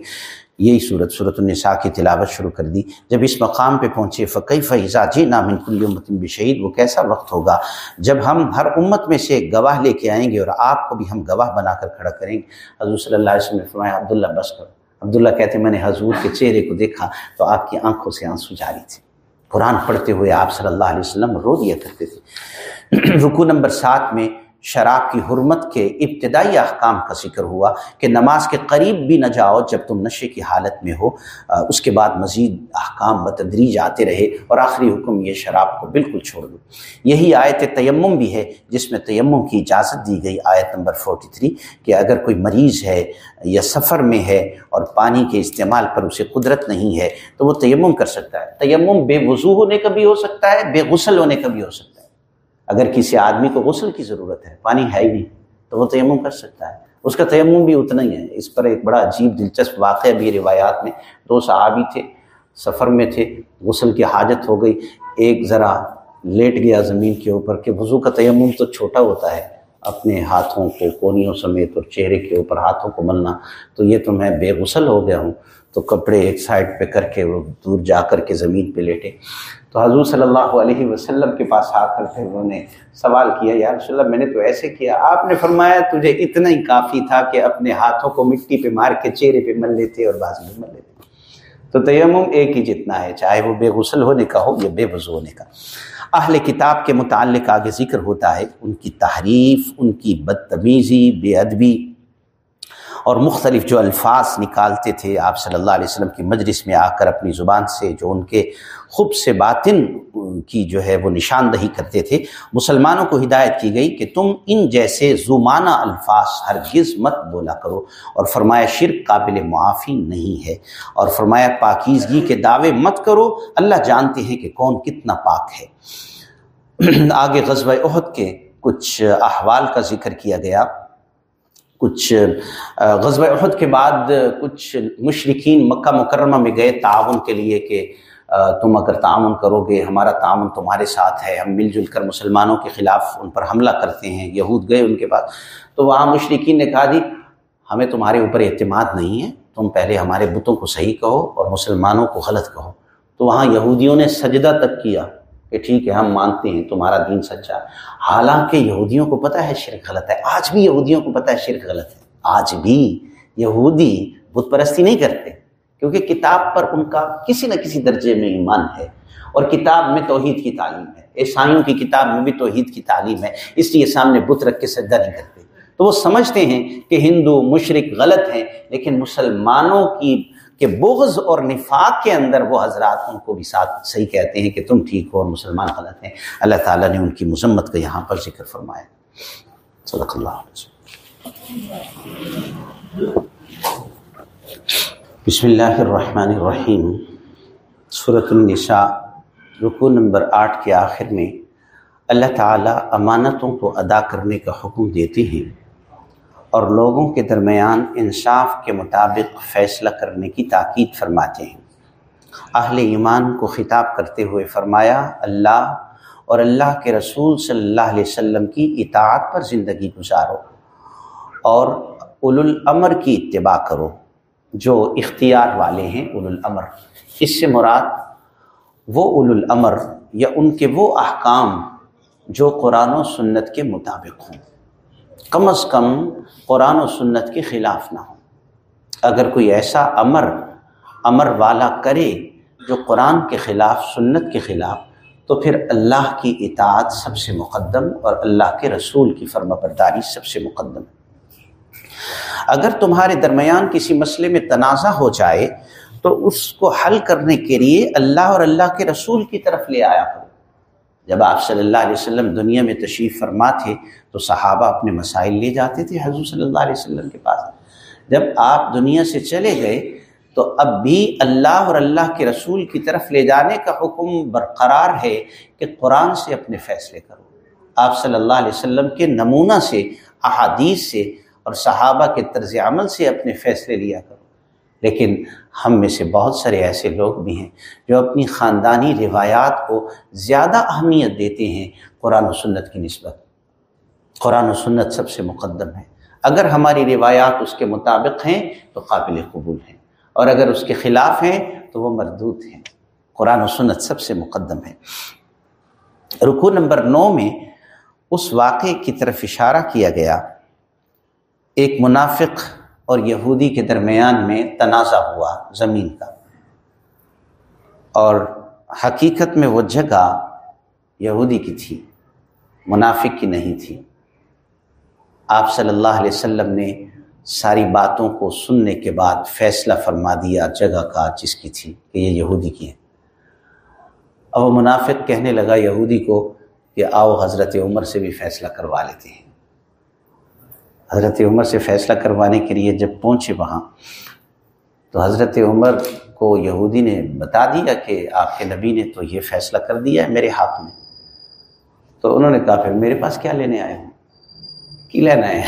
یہی صورت صورت النساء کی تلاوت شروع کر دی۔ جب اس مقام پہ پہنچے فقی فیضا جی نامن کل امت بشہید وہ کیسا وقت ہوگا؟ جب ہم ہر امت میں سے گواہ لے کے آئیں گے اور آپ کو بھی ہم گواہ بنا کر کھڑا کریں گے۔ حضور صلی اللہ علیہ وسلم نے فرمایا، عبداللہ بس کرو۔ عبداللہ کہتے میں نے حضور کے چہرے کو دیکھا تو آپ کی آنکھوں سے آنسو جاری تھے۔ قرآن پڑھتے ہوئے آپ صلی اللہ علیہ وسلم رو دیا کرتے تھے۔ رکو نمبر سات میں شراب کی حرمت کے ابتدائی احکام کا ذکر ہوا کہ نماز کے قریب بھی نہ جاؤ جب تم نشے کی حالت میں ہو۔ اس کے بعد مزید احکام بتدریج آتے رہے اور آخری حکم یہ شراب کو بالکل چھوڑ دو۔ یہی آیت تیمم بھی ہے جس میں تیمم کی اجازت دی گئی، آیت نمبر 43 کہ اگر کوئی مریض ہے یا سفر میں ہے اور پانی کے استعمال پر اسے قدرت نہیں ہے تو وہ تیمم کر سکتا ہے۔ تیمم بے وضو ہونے کا بھی ہو سکتا ہے، بے غسل ہونے کا بھی ہو سکتا ہے۔ اگر کسی آدمی کو غسل کی ضرورت ہے، پانی ہے ہی نہیں، تو وہ تیمم کر سکتا ہے۔ اس کا تیمم بھی اتنا ہی ہے۔ اس پر ایک بڑا عجیب دلچسپ واقعہ بھی روایات میں دو صحابی تھے، سفر میں تھے، غسل کی حاجت ہو گئی۔ ایک ذرا لیٹ گیا زمین کے اوپر کہ وضو کا تیمم تو چھوٹا ہوتا ہے، اپنے ہاتھوں کو، کونیوں سمیت اور چہرے کے اوپر ہاتھوں کو ملنا۔ تو یہ تو میں بے غسل ہو گیا ہوں۔ تو کپڑے ایک سائڈ پہ کر کے وہ دور جا کر کے زمین پہ لیٹے۔ تو حضور صلی اللہ علیہ وسلم کے پاس آ کر پھر انہوں نے سوال کیا، یا رسول اللہ، میں نے تو ایسے کیا۔ آپ نے فرمایا تجھے اتنا ہی کافی تھا کہ اپنے ہاتھوں کو مٹی پہ مار کے چہرے پہ مل لیتے اور باز میں مل لیتے۔ تو تیمم ایک ہی جتنا ہے، چاہے وہ بے غسل ہونے کا ہو یا بے وضو ہونے کا۔ اہل کتاب کے متعلق آگے ذکر ہوتا ہے، ان کی تحریف، ان کی بدتمیزی، بے ادبی اور مختلف جو الفاظ نکالتے تھے، آپ صلی اللہ علیہ وسلم کی مجلس میں آ کر اپنی زبان سے جو ان کے خوب سے باطن کی جو ہے وہ نشاندہی کرتے تھے، مسلمانوں کو ہدایت کی گئی کہ تم ان جیسے زمانہ الفاظ ہرگز مت بولا کرو۔ اور فرمایا، شرک قابل معافی نہیں ہے۔ اور فرمایا، پاکیزگی کے دعوے مت کرو۔ اللہ جانتے ہیں کہ کون کتنا پاک ہے۔ آگے غزوہ عہد کے کچھ احوال کا ذکر کیا گیا۔ کچھ غزوہ احد کے بعد کچھ مشرقین مکہ مکرمہ میں گئے تعاون کے لیے کہ تم اگر تعاون کرو گے، ہمارا تعاون تمہارے ساتھ ہے، ہم مل جل کر مسلمانوں کے خلاف ان پر حملہ کرتے ہیں، یہود گئے ان کے پاس۔ تو وہاں مشرقین نے کہا دی ہمیں تمہارے اوپر اعتماد نہیں ہے، تم پہلے ہمارے بتوں کو صحیح کہو اور مسلمانوں کو غلط کہو۔ تو وہاں یہودیوں نے سجدہ تک کیا۔ کہ ٹھیک ہے، ہم مانتے ہیں، تمہارا دین سچا حالانکہ یہودیوں کو پتہ ہے شرک غلط ہے۔ آج بھی یہودیوں کو پتہ ہے شرک غلط ہے۔ آج بھی یہودی بت پرستی نہیں کرتے، کیونکہ کتاب پر ان کا کسی نہ کسی درجے میں ایمان ہے۔ اور کتاب میں توحید کی تعلیم ہے۔ عیسائیوں کی کتاب میں بھی توحید کی تعلیم ہے، اس لیے سامنے بت رکھ کے سجدہ نہیں کرتے۔ تو وہ سمجھتے ہیں کہ ہندو مشرق غلط ہیں، لیکن مسلمانوں کی کہ بغض اور نفاق کے اندر وہ حضرات ان کو بھی ساتھ صحیح کہتے ہیں کہ تم ٹھیک ہو اور مسلمان غلط ہیں۔ اللہ تعالیٰ نے ان کی مذمت کا یہاں پر ذکر فرمایا۔ صدق اللہ بسم اللہ الرحمن الرحیم۔ صورت النساء رکو نمبر آٹھ کے آخر میں اللہ تعالیٰ امانتوں کو ادا کرنے کا حکم دیتے ہیں۔ اور لوگوں کے درمیان انصاف کے مطابق فیصلہ کرنے کی تاکید فرماتے ہیں۔ اہل ایمان کو خطاب کرتے ہوئے فرمایا، اللہ اور اللہ کے رسول صلی اللہ علیہ وسلم کی اطاعت پر زندگی گزارو اور اول الامر کی اتباع کرو۔ جو اختیار والے ہیں اول الامر اس سے مراد وہ اول الامر یا ان کے وہ احکام جو قرآن و سنت کے مطابق ہوں۔ کم از کم قرآن و سنت کے خلاف نہ ہو۔ اگر کوئی ایسا امر امر والا کرے جو قرآن کے خلاف، سنت کے خلاف، تو پھر اللہ کی اطاعت سب سے مقدم اور اللہ کے رسول کی فرما برداری سب سے مقدم۔ اگر تمہارے درمیان کسی مسئلے میں تنازع ہو جائے، تو اس کو حل کرنے کے لیے اللہ اور اللہ کے رسول کی طرف لے آیا کرو۔ جب آپ صلی اللہ علیہ وسلم دنیا میں تشریف فرما تھے تو صحابہ اپنے مسائل لے جاتے تھے حضور صلی اللہ علیہ وسلم کے پاس۔ جب آپ دنیا سے چلے گئے تو اب بھی اللہ اور اللہ کے رسول کی طرف لے جانے کا حکم برقرار ہے کہ قرآن سے اپنے فیصلے کرو۔ آپ صلی اللہ علیہ وسلم کے نمونہ سے، احادیث سے اور صحابہ کے طرز عمل سے اپنے فیصلے لیا کرو۔ لیکن ہم میں سے بہت سارے ایسے لوگ بھی ہیں جو اپنی خاندانی روایات کو زیادہ اہمیت دیتے ہیں قرآن و سنت کی نسبت۔ قرآن و سنت سب سے مقدم ہے۔ اگر ہماری روایات اس کے مطابق ہیں تو قابل قبول ہیں، اور اگر اس کے خلاف ہیں تو وہ مردود ہیں۔ قرآن و سنت سب سے مقدم ہے۔ رکو نمبر نو میں اس واقعے کی طرف اشارہ کیا گیا۔ ایک منافق اور یہودی کے درمیان میں تنازع ہوا زمین کا۔ اور حقیقت میں وہ جگہ یہودی کی تھی، منافق کی نہیں تھی۔ آپ صلی اللہ علیہ وسلم نے ساری باتوں کو سننے کے بعد فیصلہ فرما دیا جگہ کا جس کی تھی کہ یہ یہودی کی ہے اب وہ منافق کہنے لگا یہودی کو کہ آؤ حضرت عمر سے بھی فیصلہ کروا لیتے ہیں۔ حضرت عمر سے فیصلہ کروانے کے لیے جب پہنچے وہاں، تو حضرت عمر کو یہودی نے بتا دیا کہ آپ کے نبی نے تو یہ فیصلہ کر دیا ہے میرے ہاتھ میں۔ تو انہوں نے کہا، پھر میرے پاس کیا لینے آئے ہوں کی لینا ہے؟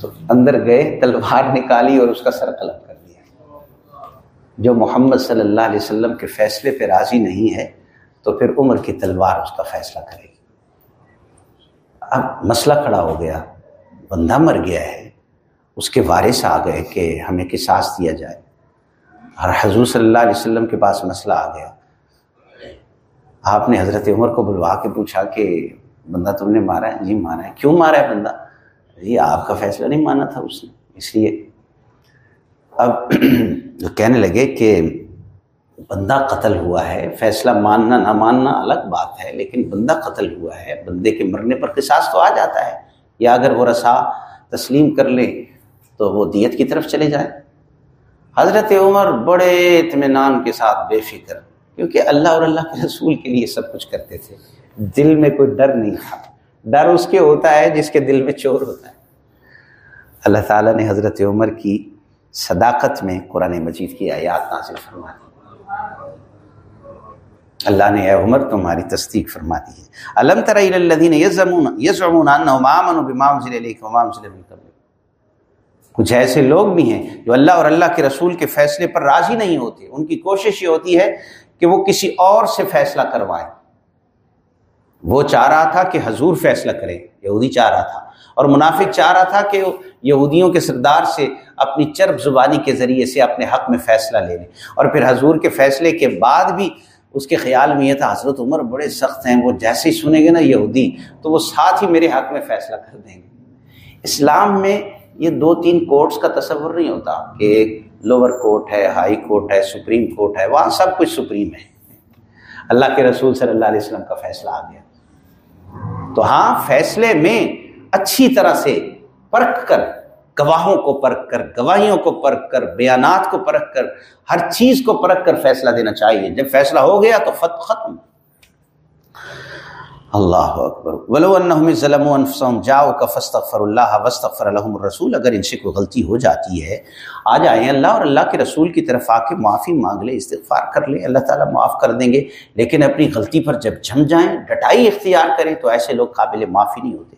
تو اندر گئے، تلوار نکالی اور اس کا سر قلم کر دیا۔ جو محمد صلی اللہ علیہ وسلم کے فیصلے پہ راضی نہیں ہے، تو پھر عمر کی تلوار اس کا فیصلہ کرے گی۔ اب مسئلہ کھڑا ہو گیا، بندہ مر گیا ہے، اس کے وارث آ گئے کہ ہمیں کساس دیا جائے۔ اور حضور صلی اللہ علیہ وسلم کے پاس مسئلہ آ گیا۔ آپ نے حضرت عمر کو بلوا کے پوچھا کہ بندہ تم نے مارا ہے؟ جی مارا ہے۔ کیوں مارا ہے بندہ؟ جی آپ کا فیصلہ نہیں مانا تھا اس نے، اس لیے۔ اب کہنے لگے کہ بندہ قتل ہوا ہے، فیصلہ ماننا، نہ ماننا الگ بات ہے، لیکن بندہ قتل ہوا ہے، بندے کے مرنے پر قصاص تو آ جاتا ہے۔ یا اگر وہ رسا تسلیم کر لے تو وہ دیت کی طرف چلے جائے۔ حضرت عمر بڑے اطمینان کے ساتھ بے فکر، کیونکہ اللہ اور اللہ کے رسول کے لیے سب کچھ کرتے تھے۔ دل میں کوئی ڈر نہیں تھا۔ ڈر اس کے ہوتا ہے جس کے دل میں چور ہوتا ہے۔ اللہ تعالیٰ نے حضرت عمر کی صداقت میں قرآن مجید کی آیات نازل فرما دی اللہ نے اے عمر تمہاری تصدیق فرما دی ہے۔ علم تر الذین یزعمون یزعمون انهم آمنوا بما انزل الیک وما انزل من قبل۔ کچھ ایسے لوگ بھی ہیں جو اللہ اور اللہ کے رسول کے فیصلے پر راضی نہیں ہوتے۔ ان کی کوشش یہ ہوتی ہے کہ وہ کسی اور سے فیصلہ کروائیں۔ وہ چاہ رہا تھا کہ حضور فیصلہ کرے، یہودی چاہ رہا تھا۔ اور منافق چاہ رہا تھا کہ یہودیوں کے سردار سے اپنی چرب زبانی کے ذریعے سے اپنے حق میں فیصلہ لے لیں۔ اور پھر حضور کے فیصلے کے بعد بھی اس کے خیال میں یہ تھا، حضرت عمر بڑے سخت ہیں، وہ جیسے ہی سنیں گے نا یہودی، تو وہ ساتھ ہی میرے حق میں فیصلہ کر دیں گے۔ اسلام میں یہ دو تین کورٹس کا تصور نہیں ہوتا کہ ایک لوور کورٹ ہے ہائی کورٹ ہے، سپریم کورٹ ہے، وہاں سب کچھ سپریم ہے۔ اللہ کے رسول صلی اللہ علیہ وسلم کا فیصلہ آ گیا۔ تو ہاں فیصلے میں اچھی طرح سے پرکھ کر گواہوں کو پرکھ کر، گواہیوں کو پرکھ کر، بیانات کو پرکھ کر، ہر چیز کو پرکھ کر فیصلہ دینا چاہیے۔ جب فیصلہ ہو گیا تو فت ختم۔ اللہ اکبر۔ ولو انہم ظلموا انفسهم جاؤ کا فاستغفر اللہ واستغفر لهم الرسول۔ اگر ان سے کوئی غلطی ہو جاتی ہے، آ جائیں اللہ اور اللہ کے رسول کی طرف آ کے معافی مانگ لے، استغفار کر لے، اللہ تعالیٰ معاف کر دیں گے۔ لیکن اپنی غلطی پر جب جم جائیں، ڈٹائی اختیار کریں، تو ایسے لوگ قابل معافی نہیں ہوتے۔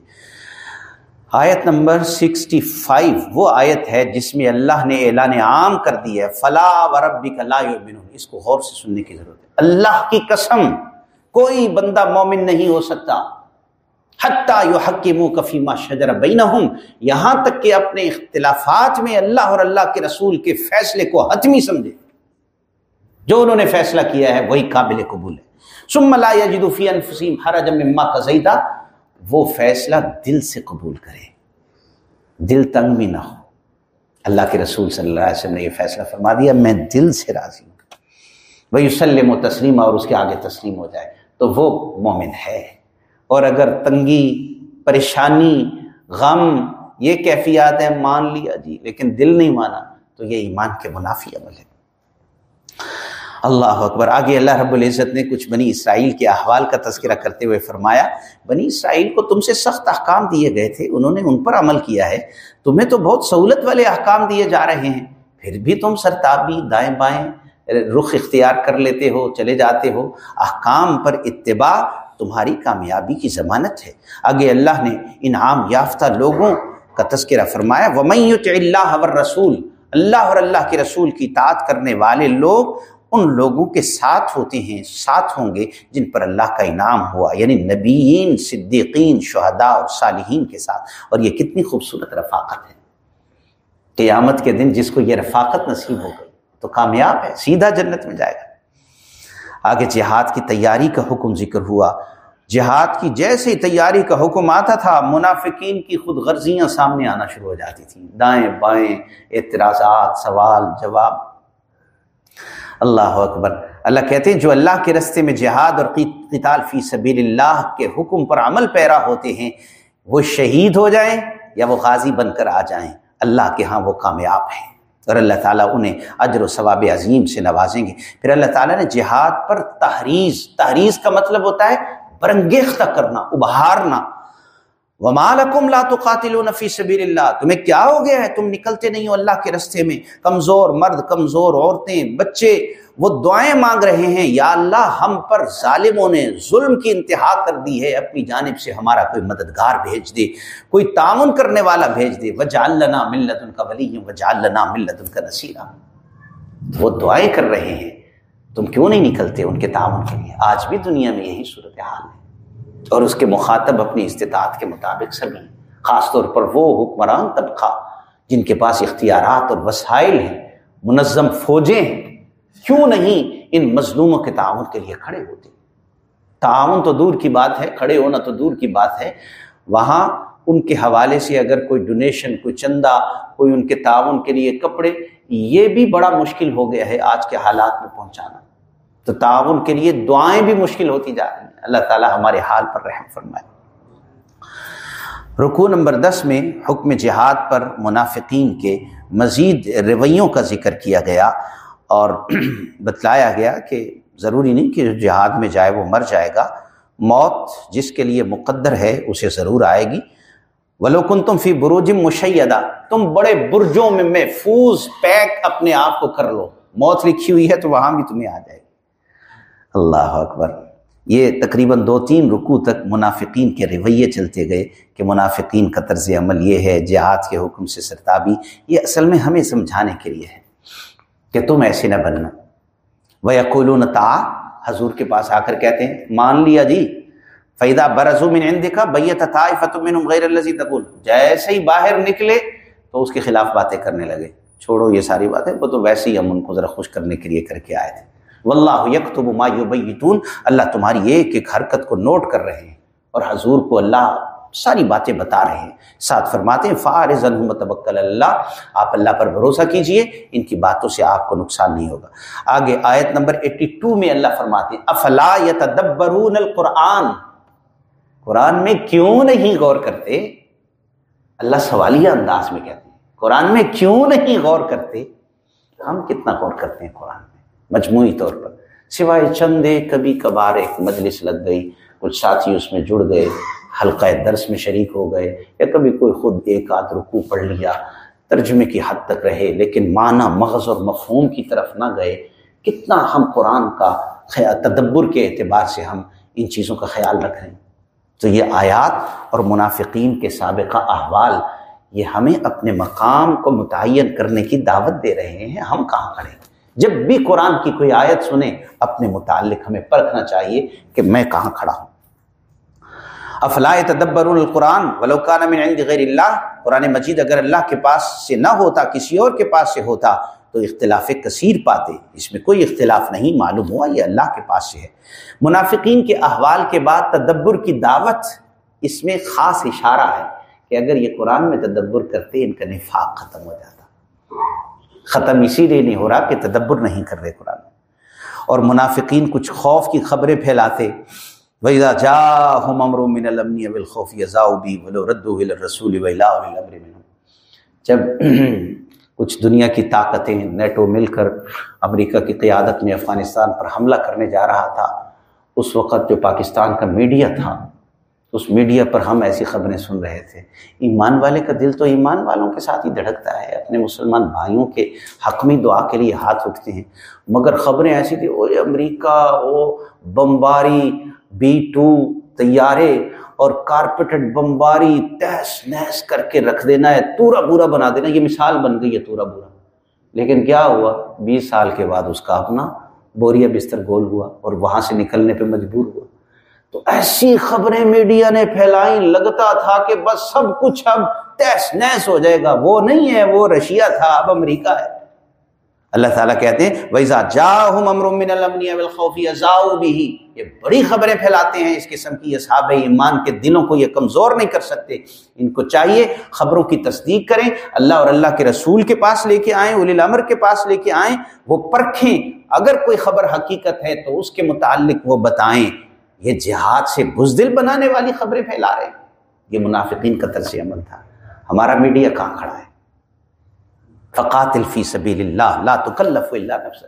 آیت نمبر سکسٹی فائیو، وہ آیت ہے جس میں اللہ نے اعلان عام کر دی ہے، فلا وربک لا یؤمنون۔ اس کو غور سے سننے کی ضرورت ہے۔ اللہ کی قسم، کوئی بندہ مومن نہیں ہو سکتا۔ حتیٰ یو حکیم کفیمہ شجر بینہم۔ یہاں تک کہ اپنے اختلافات میں اللہ اور اللہ کے رسول کے فیصلے کو حتمی سمجھے۔ جو انہوں نے فیصلہ کیا ہے، وہی قابل قبول ہے۔ ثم لا یجد فی انفسهم حرجا مما قضیتا۔ وہ فیصلہ دل سے قبول کرے۔ دل تنگ بھی نہ ہو۔ اللہ کے رسول صلی اللہ علیہ وسلم نے یہ فیصلہ فرما دیا، میں دل سے راضی ہوں۔ وہی وسلم و تسلیم اور اس کے آگے تسلیم ہو جائے۔ تو وہ مومن ہے۔ اور اگر تنگی، پریشانی، غم، یہ کیفیات ہے مان لیا جی لیکن دل نہیں مانا، تو یہ ایمان کے منافی عمل ہے۔ اللہ اکبر۔ آگے اللہ رب العزت نے کچھ بنی اسرائیل کے احوال کا تذکرہ کرتے ہوئے فرمایا، بنی اسرائیل کو تم سے سخت احکام دیے گئے تھے، انہوں نے ان پر عمل کیا ہے۔ تمہیں تو بہت سہولت والے احکام دیے جا رہے ہیں، پھر بھی تم سرتابی دائیں بائیں رخ اختیار کر لیتے ہو، چلے جاتے ہو۔ احکام پر اتباع تمہاری کامیابی کی ضمانت ہے۔ آگے اللہ نے انعام یافتہ لوگوں کا تذکرہ فرمایا، ومن اللہ رسول اللہ اور اللہ کے رسول کی اطاعت کرنے والے لوگ ان لوگوں کے ساتھ ہوتے ہیں، ساتھ ہوں گے جن پر اللہ کا انعام ہوا یعنی نبیین، صدیقین، شہداء اور صالحین کے ساتھ۔ اور یہ کتنی خوبصورت رفاقت ہے۔ قیامت کے دن جس کو یہ رفاقت نصیب ہو گئی، تو کامیاب ہے، سیدھا جنت میں جائے گا۔ آگے جہاد کی تیاری کا حکم ذکر ہوا۔ جہاد کی جیسے تیاری کا حکم آتا تھا، منافقین کی خود غرضیاں سامنے آنا شروع ہو جاتی تھیں۔ دائیں بائیں، اعتراضات، سوال، جواب۔ اللہ اکبر۔ اللہ کہتے ہیں، جو اللہ کے رستے میں جہاد اور قتال فی سبیل اللہ کے حکم پر عمل پیرا ہوتے ہیں، وہ شہید ہو جائیں یا وہ غازی بن کر آ جائیں۔ اللہ کے ہاں وہ کامیاب ہیں۔ اور اللہ تعالیٰ انہیں اجر و ثواب عظیم سے نوازیں گے۔ پھر اللہ تعالیٰ نے جہاد پر تحریض تحریض کا مطلب ہوتا ہے، برنگیختہ کرنا، ابھارنا۔ ومالکم لا تقاتلون فی سبیل اللہ تمہیں کیا ہو گیا ہے؟ تم نکلتے نہیں ہو اللہ کے رستے میں۔ کمزور مرد، کمزور عورتیں، بچے، وہ دعائیں مانگ رہے ہیں۔ یا اللہ، ہم پر ظالموں نے ظلم کی انتہا کر دی ہے۔ اپنی جانب سے ہمارا کوئی مددگار بھیج دے، کوئی تعاون کرنے والا بھیج دے۔ وجعل لنا ملت ان کا ولی وجعل لنا ملت ان کا نصیرہ وہ دعائیں کر رہے ہیں۔ تم کیوں نہیں نکلتے ان کے تعاون کے لیے؟ آج بھی دنیا میں یہی صورتحال ہے۔ اور اس کے مخاطب اپنی استطاعت کے مطابق سبھی خاص طور پر وہ حکمران طبقہ جن کے پاس اختیارات اور وسائل ہیں، منظم فوجیں ہیں، کیوں نہیں ان مظلوموں کے تعاون کے لیے کھڑے ہوتے؟ تعاون تو دور کی بات ہے، کھڑے ہونا تو دور کی بات ہے۔ وہاں ان کے حوالے سے اگر کوئی ڈونیشن کوئی چندہ، کوئی ان کے تعاون کے لیے کپڑے، یہ بھی بڑا مشکل ہو گیا ہے آج کے حالات میں پہنچانا۔ تو تعاون کے لیے دعائیں بھی مشکل ہوتی جا رہی ہیں۔ اللہ تعالیٰ ہمارے حال پر رحم فرمائے۔ رکو نمبر دس میں حکم جہاد پر منافقین کے مزید رویوں کا ذکر کیا گیا اور بتلایا گیا کہ ضروری نہیں کہ جہاد میں جائے وہ مر جائے گا۔ موت جس کے لیے مقدر ہے اسے ضرور آئے گی۔ ولوکن تم فی بروجم مشیدہ تم بڑے برجوں میں محفوظ پیک اپنے آپ کو کر لو۔ موت لکھی ہوئی ہے تو وہاں بھی تمہیں آ جائے گی۔ اللہ اکبر۔ یہ تقریباً دو تین رکو تک منافقین کے رویے چلتے گئے کہ منافقین کا طرز عمل یہ ہے، جہاد کے حکم سے سرتابی، یہ اصل میں ہمیں سمجھانے کے لیے ہے کہ تم ایسے نہ بننا۔ وہ اقول تا حضور کے پاس آ کر کہتے ہیں، مان لیا جی فیدہ برضو میں نے دیکھا بیت فتم غیر اللہ تقول۔ جیسے ہی باہر نکلے تو اس کے خلاف باتیں کرنے لگے۔ چھوڑو یہ ساری باتیں، وہ تو ویسے ہی ہم ان کو ذرا خوش کرنے کے لیے کر کے آئے تھے۔ واللہ یکتب ما یبیتون۔ اللہ تمہاری ایک ایک حرکت کو نوٹ کر رہے ہیں اور حضور کو اللہ ساری باتیں بتا رہے ہیں۔ ساتھ فرماتے ہیں فارض متبکل اللہ آپ اللہ پر بھروسہ کیجیے، ان کی باتوں سے آپ کو نقصان نہیں ہوگا۔ آگے آیت نمبر 82 میں اللہ فرماتے ہیں، افلا یتدبرون القرآن؟ قرآن میں کیوں نہیں غور کرتے؟ اللہ سوالیہ انداز میں کہتے ہیں، قرآن میں کیوں نہیں غور کرتے؟ ہم کتنا غور کرتے ہیں قرآن؟ مجموعی طور پر۔ سوائے چندے، کبھی کبھار ایک مجلس لگ گئی، کچھ ساتھی اس میں جڑ گئے، حلقہ درس میں شریک ہو گئے، یا کبھی کوئی خود ایک آدھ رکو پڑھ لیا، ترجمے کی حد تک رہے، لیکن معنی، مغز اور مفہوم کی طرف نہ گئے۔ کتنا ہم قرآن کا تدبر کے اعتبار سے ہم ان چیزوں کا خیال رکھ رہے ہیں۔ تو یہ آیات اور منافقین کے سابقہ احوال، یہ ہمیں اپنے مقام کو متعین کرنے کی دعوت دے رہے ہیں، ہم کہاں کریں جب بھی قرآن کی کوئی آیت سنیں اپنے متعلق ہمیں پرکھنا چاہیے کہ میں کہاں کھڑا ہوں۔ افلا تدبر القرآن ولوکان من عند غیر اللہ؟ قرآن مجید اگر اللہ کے پاس سے نہ ہوتا، کسی اور کے پاس سے ہوتا، تو اختلاف کثیر پاتے۔ اس میں کوئی اختلاف نہیں، معلوم ہوا یہ اللہ کے پاس سے ہے۔ منافقین کے احوال کے بعد تدبر کی دعوت اس میں خاص اشارہ ہے کہ اگر یہ قرآن میں تدبر کرتے، ان کا نفاق ختم ہو جاتا۔ ختم اسی لیے نہیں ہو رہا کہ تدبر نہیں کر رہے قرآن۔ اور منافقین کچھ خوف کی خبریں پھیلاتے ویزا جا ہم امر من المنی بالخوف یزاؤبی ولو رد رسول ومر جب کچھ دنیا کی طاقتیں نیٹو مل کر امریکہ کی قیادت میں افغانستان پر حملہ کرنے جا رہا تھا، اس وقت جو پاکستان کا میڈیا تھا تو اس میڈیا پر ہم ایسی خبریں سن رہے تھے۔ ایمان والے کا دل تو ایمان والوں کے ساتھ ہی دھڑکتا ہے، اپنے مسلمان بھائیوں کے حقمی دعا کے لیے ہاتھ اٹھتے ہیں۔ مگر خبریں ایسی تھی او امریکہ، او بمباری، بی ٹو طیارے اور کارپیٹڈ بمباری تیس نیس کر کے رکھ دینا ہے، تورا بورا بنا دینا یہ مثال بن گئی ہے تورا بورا۔ لیکن کیا ہوا؟ بیس سال کے بعد اس کا اپنا بوریا بستر گول ہوا اور وہاں سے نکلنے پہ مجبور ہوا۔ تو ایسی خبریں میڈیا نے پھیلائی، لگتا تھا کہ بس سب کچھ اب تیس نیس ہو جائے گا۔ وہ نہیں ہے، وہ رشیا تھا، اب امریکہ ہے۔ اللہ تعالیٰ کہتے ہیں ویزا جا ہوں امرمن الخوفی بھی یہ بڑی خبریں پھیلاتے ہیں اس قسم کی اصحاب ایمان کے دلوں کو یہ کمزور نہیں کر سکتے۔ ان کو چاہیے خبروں کی تصدیق کریں۔ اللہ اور اللہ کے رسول کے پاس لے کے آئیں الی الامر کے پاس لے کے آئیں۔ وہ پرکھیں۔ اگر کوئی خبر حقیقت ہے تو اس کے متعلق وہ بتائیں۔ یہ جہاد سے بزدل بنانے والی خبریں پھیلا رہے ہیں۔ یہ منافقین کا طرز عمل تھا۔ ہمارا میڈیا کہاں کھڑا ہے؟ فقات الفی سبیل اللہ لا تکلف اللہ نفس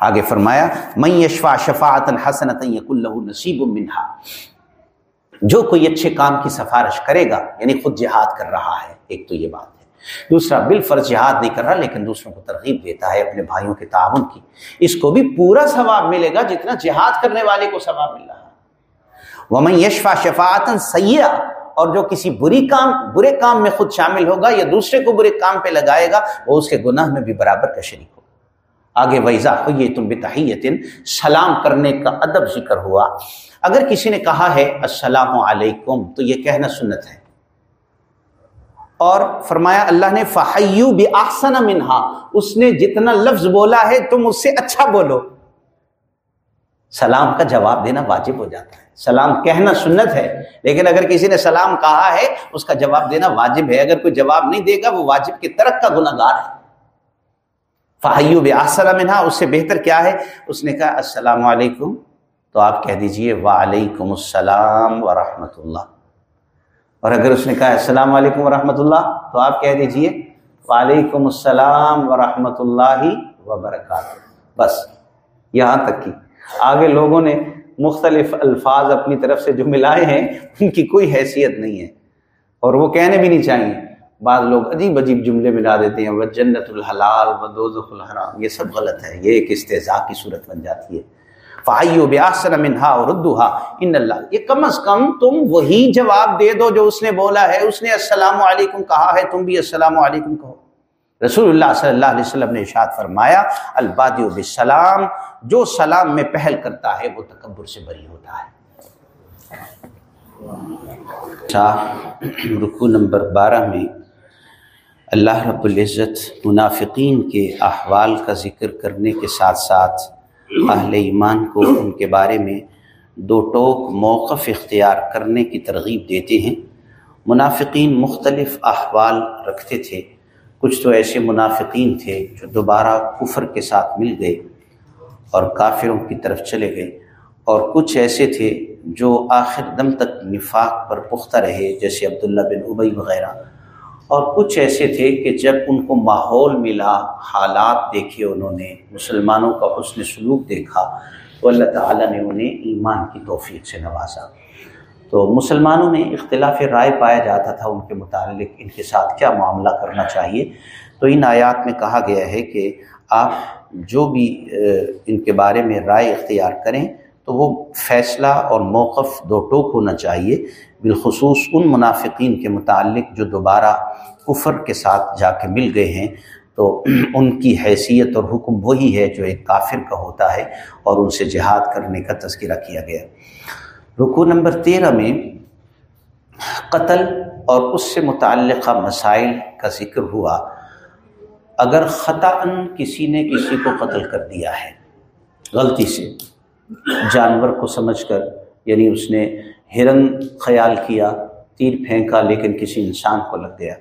آگے فرمایا، من یشفع شفاعتا حسنتا یکن له نصیب منها جو کوئی اچھے کام کی سفارش کرے گا یعنی خود جہاد کر رہا ہے، ایک تو یہ بات ہے۔ دوسرا، بالفرض جہاد نہیں کر رہا، لیکن دوسروں کو ترغیب دیتا ہے اپنے بھائیوں کے تعاون کی۔ اس کو بھی پورا ثواب ملے گا جتنا جہاد کرنے والے کو ثواب مل رہا ہے ومن یشفع شفاعتا سیئہ اور جو کسی بری کام، برے کام میں خود شامل ہوگا یا دوسرے کو برے کام پہ لگائے گا، وہ اس کے گناہ میں بھی برابر کا شریک ہوگا۔ آگے ویزا ہوئی تم بتحیتن سلام کرنے کا ادب ذکر ہوا۔ اگر کسی نے کہا ہے، السلام علیکم، تو یہ کہنا سنت ہے۔ اور فرمایا، اللہ نے فحیو بھی آسن منہا اس نے جتنا لفظ بولا ہے، تم اس سے اچھا بولو۔ سلام کا جواب دینا واجب ہو جاتا ہے۔ سلام کہنا سنت ہے، لیکن اگر کسی نے سلام کہا ہے، اس کا جواب دینا واجب ہے۔ اگر کوئی جواب نہیں دے گا، وہ واجب کے ترک کا گناہ گار ہے فہیو منہا اس سے بہتر کیا ہے؟ اس نے کہا، السلام علیکم۔ تو آپ کہہ دیجیے، وعلیکم السلام ورحمۃ اللہ اور اگر اس نے کہا، السلام علیکم ورحمۃ اللہ تو آپ کہہ دیجیے، وعلیکم السلام ورحمۃ اللہ وبرکاتہ۔ بس، یہاں تک کی آگے لوگوں نے مختلف الفاظ اپنی طرف سے جو ملائے ہیں، ان کی کوئی حیثیت نہیں ہے۔ اور وہ کہنے بھی نہیں چاہیے۔ بعض لوگ عجیب عجیب جملے ملا دیتے ہیں وہ جنت الحلال و دوزخ الحرام۔ یہ سب غلط ہے۔ یہ ایک استضاء کی صورت بن جاتی ہے۔ فائیو بیاسن منہا اور ردوہا ان اللہ یہ کم از کم تم وہی جواب دے دو جو اس نے بولا ہے۔ اس نے السلام علیکم کہا ہے، تم بھی السلام علیکم کہو۔ رسول اللہ صلی اللہ علیہ وسلم نے اشاد فرمایا البادی بالسلام، جو سلام میں پہل کرتا ہے، وہ تکبر سے بری ہوتا ہے۔ اچھا، رکو نمبر بارہ میں اللہ رب العزت منافقین کے احوال کا ذکر کرنے کے ساتھ ساتھ اہل ایمان کو ان کے بارے میں دو ٹوک موقف اختیار کرنے کی ترغیب دیتے ہیں۔ منافقین مختلف احوال رکھتے تھے۔ کچھ تو ایسے منافقین تھے جو دوبارہ کفر کے ساتھ مل گئے اور کافروں کی طرف چلے گئے۔ اور کچھ ایسے تھے جو آخر دم تک نفاق پر پختہ رہے، جیسے عبداللہ بن ابئی وغیرہ۔ اور کچھ ایسے تھے کہ جب ان کو ماحول ملا، حالات دیکھے انہوں نے، مسلمانوں کا حسن سلوک دیکھا، تو اللہ تعالیٰ نے انہیں ایمان کی توفیق سے نوازا۔ تو مسلمانوں میں اختلاف رائے پایا جاتا تھا ان کے متعلق، ان کے ساتھ کیا معاملہ کرنا چاہیے؟ تو ان آیات میں کہا گیا ہے کہ آپ جو بھی ان کے بارے میں رائے اختیار کریں تو وہ فیصلہ اور موقف دو ٹوک ہونا چاہیے۔ بالخصوص ان منافقین کے متعلق جو دوبارہ کفر کے ساتھ جا کے مل گئے ہیں، تو ان کی حیثیت اور حکم وہی ہے جو ایک کافر کا ہوتا ہے اور ان سے جہاد کرنے کا تذکرہ کیا گیا۔ رکو نمبر تیرہ میں قتل اور اس سے متعلقہ مسائل کا ذکر ہوا۔ اگر خطا کسی نے کسی کو قتل کر دیا ہے، غلطی سے۔ جانور کو سمجھ کر یعنی اس نے ہرن خیال کیا، تیر پھینکا، لیکن کسی انسان کو لگ گیا۔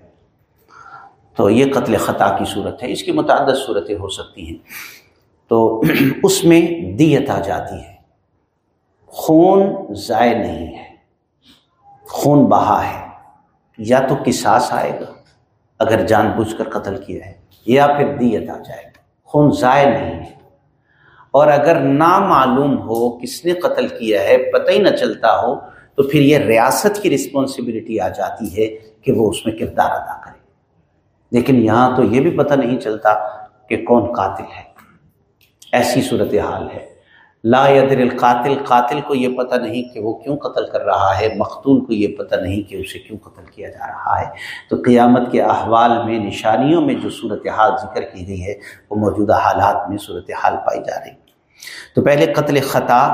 تو یہ قتل خطا کی صورت ہے، اس کی متعدد صورتیں ہو سکتی ہیں۔ تو اس میں دیت آ جاتی ہے۔ خون ضائع نہیں ہے۔ خون بہا ہے۔ یا تو کساس آئے گا۔ اگر جان بوجھ کر قتل کیا ہے، یا پھر دیت آ جائے گا۔ خون ضائع نہیں ہے۔ اور اگر نامعلوم ہو کس نے قتل کیا ہے، پتہ ہی نہ چلتا ہو، تو پھر یہ ریاست کی رسپانسبلٹی آ جاتی ہے کہ وہ اس میں کردار ادا کرے۔ لیکن یہاں تو یہ بھی پتہ نہیں چلتا کہ کون قاتل ہے۔ ایسی صورتحال ہے۔ لا یدر القاتل، قاتل کو یہ پتہ نہیں کہ وہ کیوں قتل کر رہا ہے مختول کو یہ پتہ نہیں کہ اسے کیوں قتل کیا جا رہا ہے۔ تو قیامت کے احوال میں، نشانیوں میں جو صورتحال ذکر کی گئی ہے، وہ موجودہ حالات میں صورتحال پائی جا رہی تو پہلے قتل خطا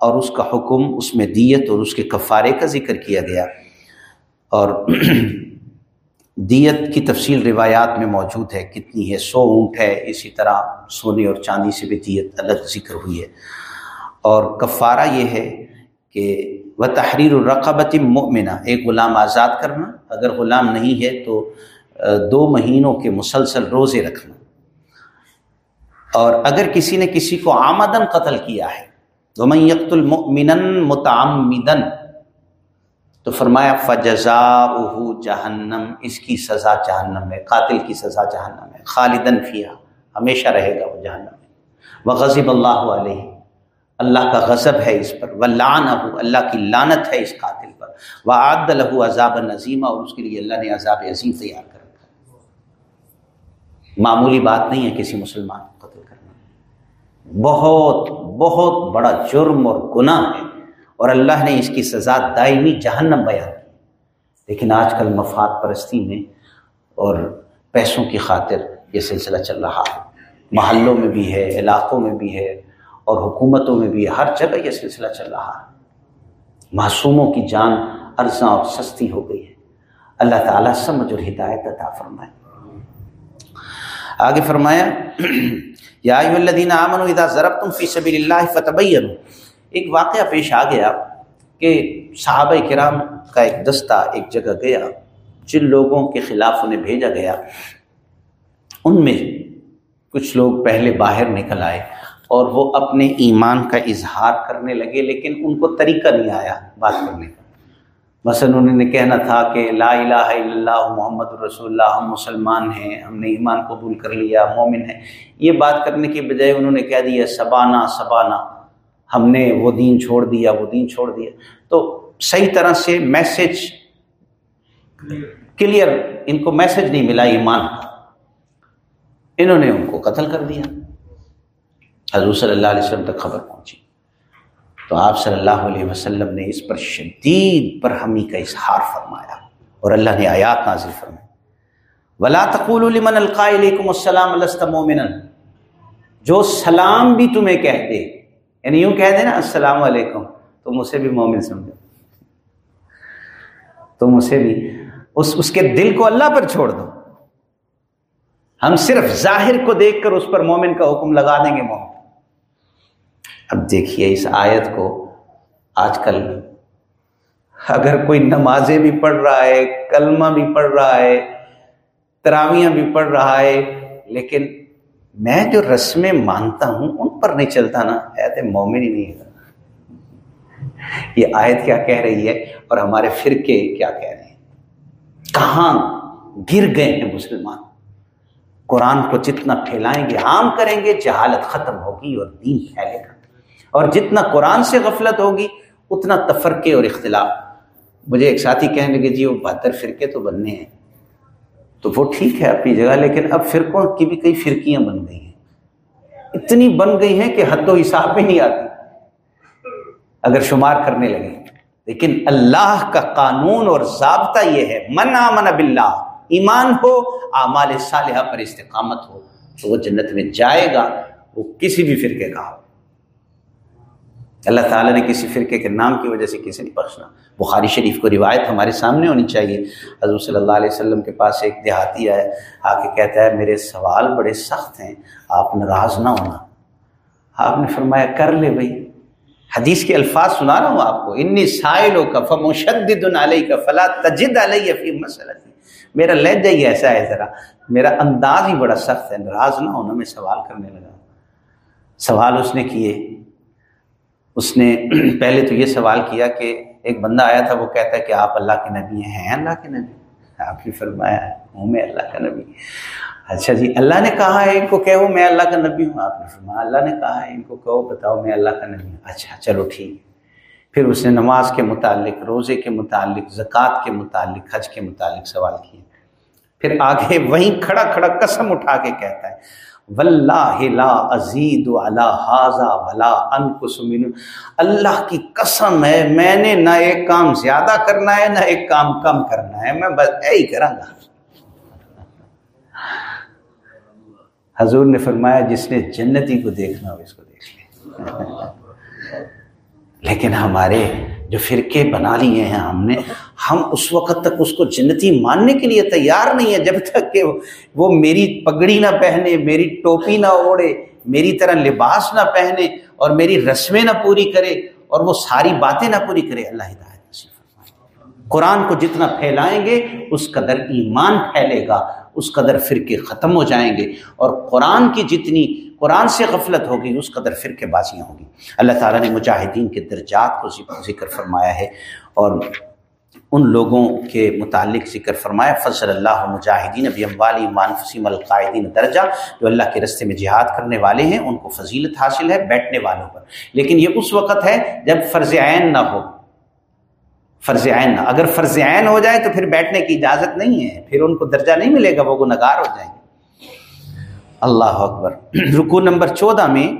اور اس کا حکم، اس میں دیت اور اس کے کفارے کا ذکر کیا گیا۔ اور دیت کی تفصیل روایات میں موجود ہے، کتنی ہے، سو اونٹ ہے، اسی طرح سونے اور چاندی سے بھی دیت الگ ذکر ہوئی ہے۔ اور کفارہ یہ ہے کہ وہ تحریر الرقبت مؤمنہ ایک غلام آزاد کرنا، اگر غلام نہیں ہے تو دو مہینوں کے مسلسل روزے رکھنا۔ اور اگر کسی نے کسی کو آمدن قتل کیا ہے تو میں یکت المن متعمدن تو فرمایا فجزا جہنم اس کی سزا جہنم ہے، قاتل کی سزا جہنم ہے خالدن فیا ہمیشہ رہے گا وہ جہنم میں۔ وہ اللہ علیہ اللہ کا غضب ہے اس پر وہ لان اللہ کی لانت ہے اس قاتل پر۔ وہ عاد لہو عذاب نظیمہ اور اس کے لیے اللہ نے عذاب عظیم تیار کر رکھا معمولی بات نہیں ہے کسی مسلمان کو قتل کرنا۔ بہت بہت بڑا جرم اور گناہ ہے۔ اور اللہ نے اس کی سزا دائمی جہنم بیان کی۔ لیکن آج کل مفاد پرستی میں اور پیسوں کی خاطر یہ سلسلہ چل رہا ہے۔ محلوں میں بھی ہے، علاقوں میں بھی ہے۔ اور حکومتوں میں بھی ہر جگہ یہ سلسلہ چل رہا ہے۔ معصوموں کی جان ارزاں اور سستی ہو گئی ہے۔ اللہ تعالیٰ سمجھ اور ہدایت عطا فرمائے۔ آگے فرمایا، یا الذین آمنوا اذا ضربتم فی سبیل اللہ فتبینوا۔ ایک واقعہ پیش آ گیا کہ صحابہ کرام کا ایک دستہ ایک جگہ گیا، جن لوگوں کے خلاف انہیں بھیجا گیا۔ ان میں کچھ لوگ پہلے باہر نکل آئے۔ اور وہ اپنے ایمان کا اظہار کرنے لگے لیکن ان کو طریقہ نہیں آیا بات کرنے کا۔ مثلا انہوں نے کہنا تھا کہ لا الہ الا اللہ محمد الرسول اللہ ہم مسلمان ہیں ہم نے ایمان قبول کر لیا مومن ہے یہ بات کرنے کے بجائے انہوں نے کہہ دیا سبانہ سبانہ ہم نے وہ دین چھوڑ دیا وہ دین چھوڑ دیا۔ تو صحیح طرح سے میسج کلیئر ان کو میسج نہیں ملا ایمان کا۔ انہوں نے ان کو قتل کر دیا۔ حضور صلی اللہ علیہ وسلم تک خبر پہنچی۔ تو آپ صلی اللہ علیہ وسلم نے اس پر شدید برہمی کا اظہار فرمایا اور اللہ نے آیات نازل فرمائی۔ ولا تقول لمن القاء علیکم السلام لست مومنا جو سلام بھی تمہیں کہہ دے یعنی یوں کہہ دے نا، السلام علیکم، تم اسے بھی مومن سمجھو۔ تم اسے بھی، اس اس کے دل کو اللہ پر چھوڑ دو۔ ہم صرف ظاہر کو دیکھ کر اس پر مومن کا حکم لگا دیں گے مومن۔ اب دیکھیے اس آیت کو آج کل اگر کوئی نمازیں بھی پڑھ رہا ہے، کلمہ بھی پڑھ رہا ہے، تراویاں بھی پڑھ رہا ہے، لیکن میں جو رسمیں مانتا ہوں، ان پر نہیں چلتا نا۔ ایت مومن ہی نہیں ہے۔ یہ آیت کیا کہہ رہی ہے اور ہمارے فرقے کیا کہہ رہے ہیں؟ کہاں گر گئے ہیں مسلمان؟ قرآن کو جتنا پھیلائیں گے، عام کریں گے، جہالت ختم ہوگی اور دین پھیلے گا۔ اور جتنا قرآن سے غفلت ہوگی، اتنا تفرقے اور اختلاف۔ مجھے ایک ساتھی کہنے لگے جی وہ بہتر فرقے تو بننے ہیں۔ تو وہ ٹھیک ہے اپنی جگہ، لیکن اب فرقوں کی بھی کئی فرقیاں بن گئی ہیں۔ اتنی بن گئی ہیں کہ حد و حساب میں نہیں آتی۔ اگر شمار کرنے لگے۔ لیکن اللہ کا قانون اور ضابطہ یہ ہے، من آمن باللہ ایمان ہو، اعمال صالحہ پر استقامت ہو۔ تو وہ جنت میں جائے گا، وہ کسی بھی فرقے کا ہو۔ اللہ تعالیٰ نے کسی فرقے کے نام کی وجہ سے کسی نہیں بخشنا۔ بخاری شریف کو روایت ہمارے سامنے ہونی چاہیے۔ حضور صلی اللہ علیہ وسلم کے پاس ایک دیہاتی ہے آ کے کہتا ہے، میرے سوال بڑے سخت ہیں، آپ ناراض نہ ہونا۔ آپ نے فرمایا، کر لے بھائی۔ حدیث کے الفاظ سنا رہا ہوں آپ کو۔ انی سائلوں کا فمشدد علیہ کا فلا تجد علیہ فی مسئلہ میرا لہجہ ہی ایسا ہے ذرا۔ میرا انداز ہی بڑا سخت ہے، ناراض نہ ہونا، میں سوال کرنے لگا۔ سوال اس نے کیے۔ اس نے پہلے تو یہ سوال کیا کہ ایک بندہ آیا تھا، وہ کہتا ہے کہ آپ اللہ کے نبی ہیں۔ اللہ کے نبی؟ آپ نے فرمایا، ہوں میں اللہ کا نبی۔ اچھا جی اللہ نے کہا ہے ان کو کہو میں اللہ کا نبی ہوں۔ آپ نے فرمایا، اللہ نے کہا ہے ان کو کہو، بتاؤ میں اللہ کا نبی ہوں۔ اچھا چلو ٹھیک۔ پھر اس نے نماز کے متعلق، روزے کے متعلق، زکوٰۃ کے متعلق، حج کے متعلق سوال کیے پھر آگے وہیں کھڑا کھڑا قسم اٹھا کے کہتا ہے واللہ لا ازید علی حاضا ولا انقص من اللہ کی قسم ہے، میں نے نہ ایک کام زیادہ کرنا ہے، نہ ایک کام کم کرنا ہے۔ میں بس یہی کروں گا۔ حضور نے فرمایا، جس نے جنتی کو دیکھنا ہو، اس کو دیکھ لے۔ لیکن ہمارے جو فرقے بنا لیے ہیں ہم نے، ہم اس وقت تک اس کو جنتی ماننے کے لیے تیار نہیں ہے جب تک کہ وہ میری پگڑی نہ پہنے، میری ٹوپی نہ اوڑے میری طرح لباس نہ پہنے اور میری رسمیں نہ پوری کرے اور وہ ساری باتیں نہ پوری کرے، اللہ ہدایت قرآن کو جتنا پھیلائیں گے، اس قدر ایمان پھیلے گا، اس قدر فرقے ختم ہو جائیں گے۔ اور قرآن کی جتنی قرآن سے غفلت ہوگی، اس قدر فرقے بازیاں ہوں گی۔ اللہ تعالیٰ نے مجاہدین کے درجات کو ذکر فرمایا ہے اور ان لوگوں کے متعلق ذکر فرمایا، فضل اللہ مجاہدین ابی اموالی مانفسیم القاعدین درجہ، جو اللہ کے رستے میں جہاد کرنے والے ہیں، ان کو فضیلت حاصل ہے بیٹھنے والوں پر۔ لیکن یہ اس وقت ہے جب فرض عین نہ ہو۔ فرض عین نہ اگر فرض عین ہو جائے تو پھر بیٹھنے کی اجازت نہیں ہے، پھر ان کو درجہ نہیں ملے گا، وہ گنگار ہو جائیں گے۔ اللہ اکبر۔ رکو نمبر چودہ میں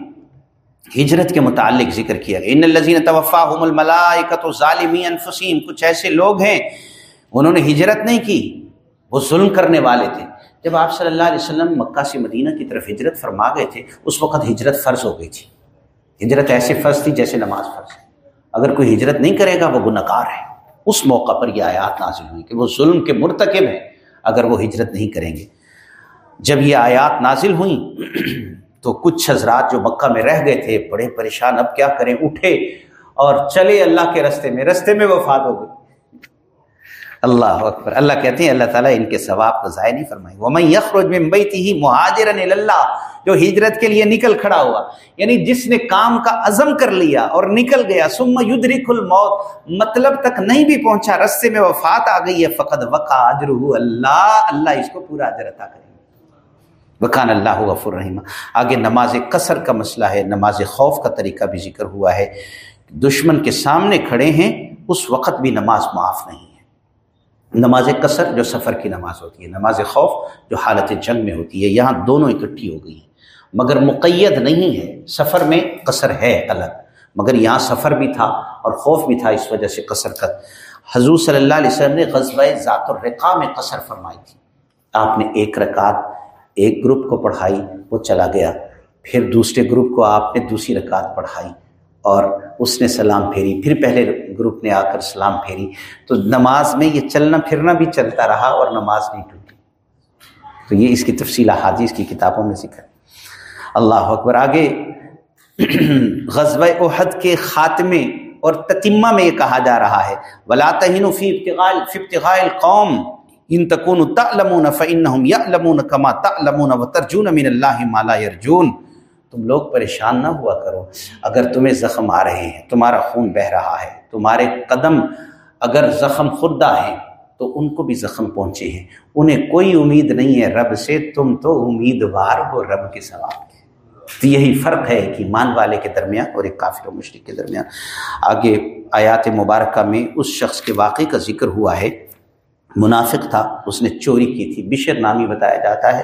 ہجرت کے متعلق ذکر کیا گیا۔ ان الزین توفا الملائکت ظالمی انفسیم کچھ ایسے لوگ ہیں، انہوں نے ہجرت نہیں کی، وہ ظلم کرنے والے تھے۔ جب آپ صلی اللہ علیہ وسلم مکہ سے مدینہ کی طرف ہجرت فرما گئے تھے، اس وقت ہجرت فرض ہو گئی تھی۔ ہجرت ایسے فرض تھی جیسے نماز فرض ہے۔ اگر کوئی ہجرت نہیں کرے گا، وہ گنکار ہے۔ اس موقع پر یہ آیات نازل ہوئی کہ وہ ظلم کے مرتکب ہیں۔ اگر وہ ہجرت نہیں کریں گے جب یہ آیات نازل ہوئیں تو کچھ حضرات جو مکہ میں رہ گئے تھے بڑے پریشان، اب کیا کریں؟ اٹھے اور چلے اللہ کے رستے میں رستے میں وفات ہو گئی۔ اللہ اکبر۔ اللہ کہتے ہیں، اللہ تعالیٰ ان کے ثواب کو ضائع نہیں فرمائے۔ وہ میں یخرج میں ممبئی تھی مہاجر اللہ جو ہجرت کے لیے نکل کھڑا ہوا یعنی جس نے کام کا عزم کر لیا اور نکل گیا سم یدرک الموت مطلب تک نہیں بھی پہنچا، رستے میں وفات آ گئی ہے فقط وقا اجر اللہ۔ اللہ اس کو پورا اجر عطا کرے۔ وکان اللہ غفر الرحیم آگے نماز قصر کا مسئلہ ہے، نماز خوف کا طریقہ بھی ذکر ہوا ہے۔ دشمن کے سامنے کھڑے ہیں، اس وقت بھی نماز معاف نہیں ہے۔ نماز قصر جو سفر کی نماز ہوتی ہے، نماز خوف جو حالت جنگ میں ہوتی ہے، یہاں دونوں اکٹھی ہو گئی۔ ہیں مگر مقید نہیں ہے، سفر میں قصر ہے الگ مگر یہاں سفر بھی تھا اور خوف بھی تھا اس وجہ سے قصر کا۔ حضور صلی اللہ علیہ وسلم نے غزوہ ذات الرقا میں قصر فرمائی تھی۔ آپ نے ایک رکعت ایک گروپ کو پڑھائی، وہ چلا گیا۔ پھر دوسرے گروپ کو آپ نے دوسری رکعت پڑھائی اور اس نے سلام پھیری۔ پھر پہلے گروپ نے آ کر سلام پھیری۔ تو نماز میں یہ چلنا پھرنا بھی چلتا رہا اور نماز نہیں ٹوٹی۔ تو یہ اس کی تفصیل حادیث کی کتابوں میں ذکر اللہ اکبر۔ آگے غزب احد کے خاتمے اور تتمہ میں یہ کہا جا رہا ہے۔ ولا تہین فی ابتغال قوم ان تکون تعلمون فانهم يعلمون كما تعلمون وترجون من الله ما لا يرجون۔ تم لوگ پریشان نہ ہوا کرو۔ اگر تمہیں زخم آ رہے ہیں، تمہارا خون بہہ رہا ہے، تمہارے قدم اگر زخم خوردہ ہیں، تو ان کو بھی زخم پہنچے ہیں۔ انہیں کوئی امید نہیں ہے، رب سے تم تو امیدوار ہو، رب کے ثواب کے تو یہی فرق ہے ایک ایمان والے کے درمیان اور ایک کافر و مشرق کے درمیان۔ آگے آیات مبارکہ میں اس شخص کے واقعے کا ذکر ہوا ہے۔ منافق تھا، اس نے چوری کی تھی۔ بشر نامی بتایا جاتا ہے۔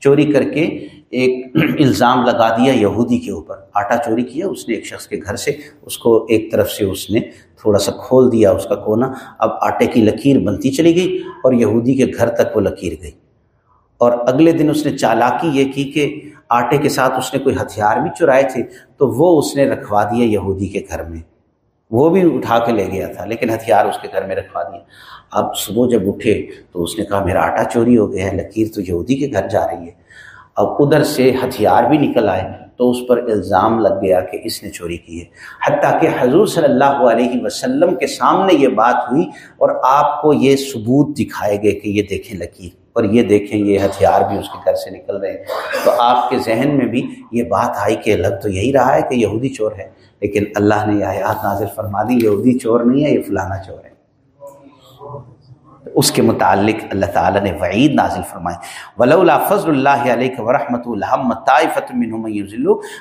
چوری کر کے ایک الزام لگا دیا یہودی کے اوپر۔ آٹا چوری کیا، اس نے ایک شخص کے گھر سے، اس کو ایک طرف سے اس نے تھوڑا سا کھول دیا، اس کا کونا۔ اب آٹے کی لکیر بنتی چلی گئی اور یہودی کے گھر تک وہ لکیر گئی۔ اور اگلے دن اس نے چالاکی یہ کی کہ آٹے کے ساتھ اس نے کوئی ہتھیار بھی چرائے تھے، تو وہ اس نے رکھوا دیا یہودی کے گھر میں۔ وہ بھی اٹھا کے لے گیا تھا، لیکن ہتھیار اس کے گھر میں رکھوا دیا اب صبح جب اٹھے تو اس نے کہا، میرا آٹا چوری ہو گیا ہے، لکیر تو یہودی کے گھر جا رہی ہے۔ اب ادھر سے ہتھیار بھی نکل آئے تو اس پر الزام لگ گیا کہ اس نے چوری کی ہے۔ حتیٰ کہ حضور صلی اللہ علیہ وسلم کے سامنے یہ بات ہوئی اور آپ کو یہ ثبوت دکھائے گئے کہ یہ دیکھیں لکیر اور یہ دیکھیں، یہ ہتھیار بھی اس کے گھر سے نکل رہے ہیں۔ تو آپ کے ذہن میں بھی یہ بات آئی کہ لگ تو یہی رہا ہے کہ یہودی چور ہے، لیکن اللہ نے یہ آیات نازل فرما دی، یہودی چور نہیں ہے، یہ فلانا چور ہے۔ اس کے متعلق اللہ تعالیٰ نے وعید نازل فرمائے ولولا فضل اللہ علیہ ورحمۃ اللہ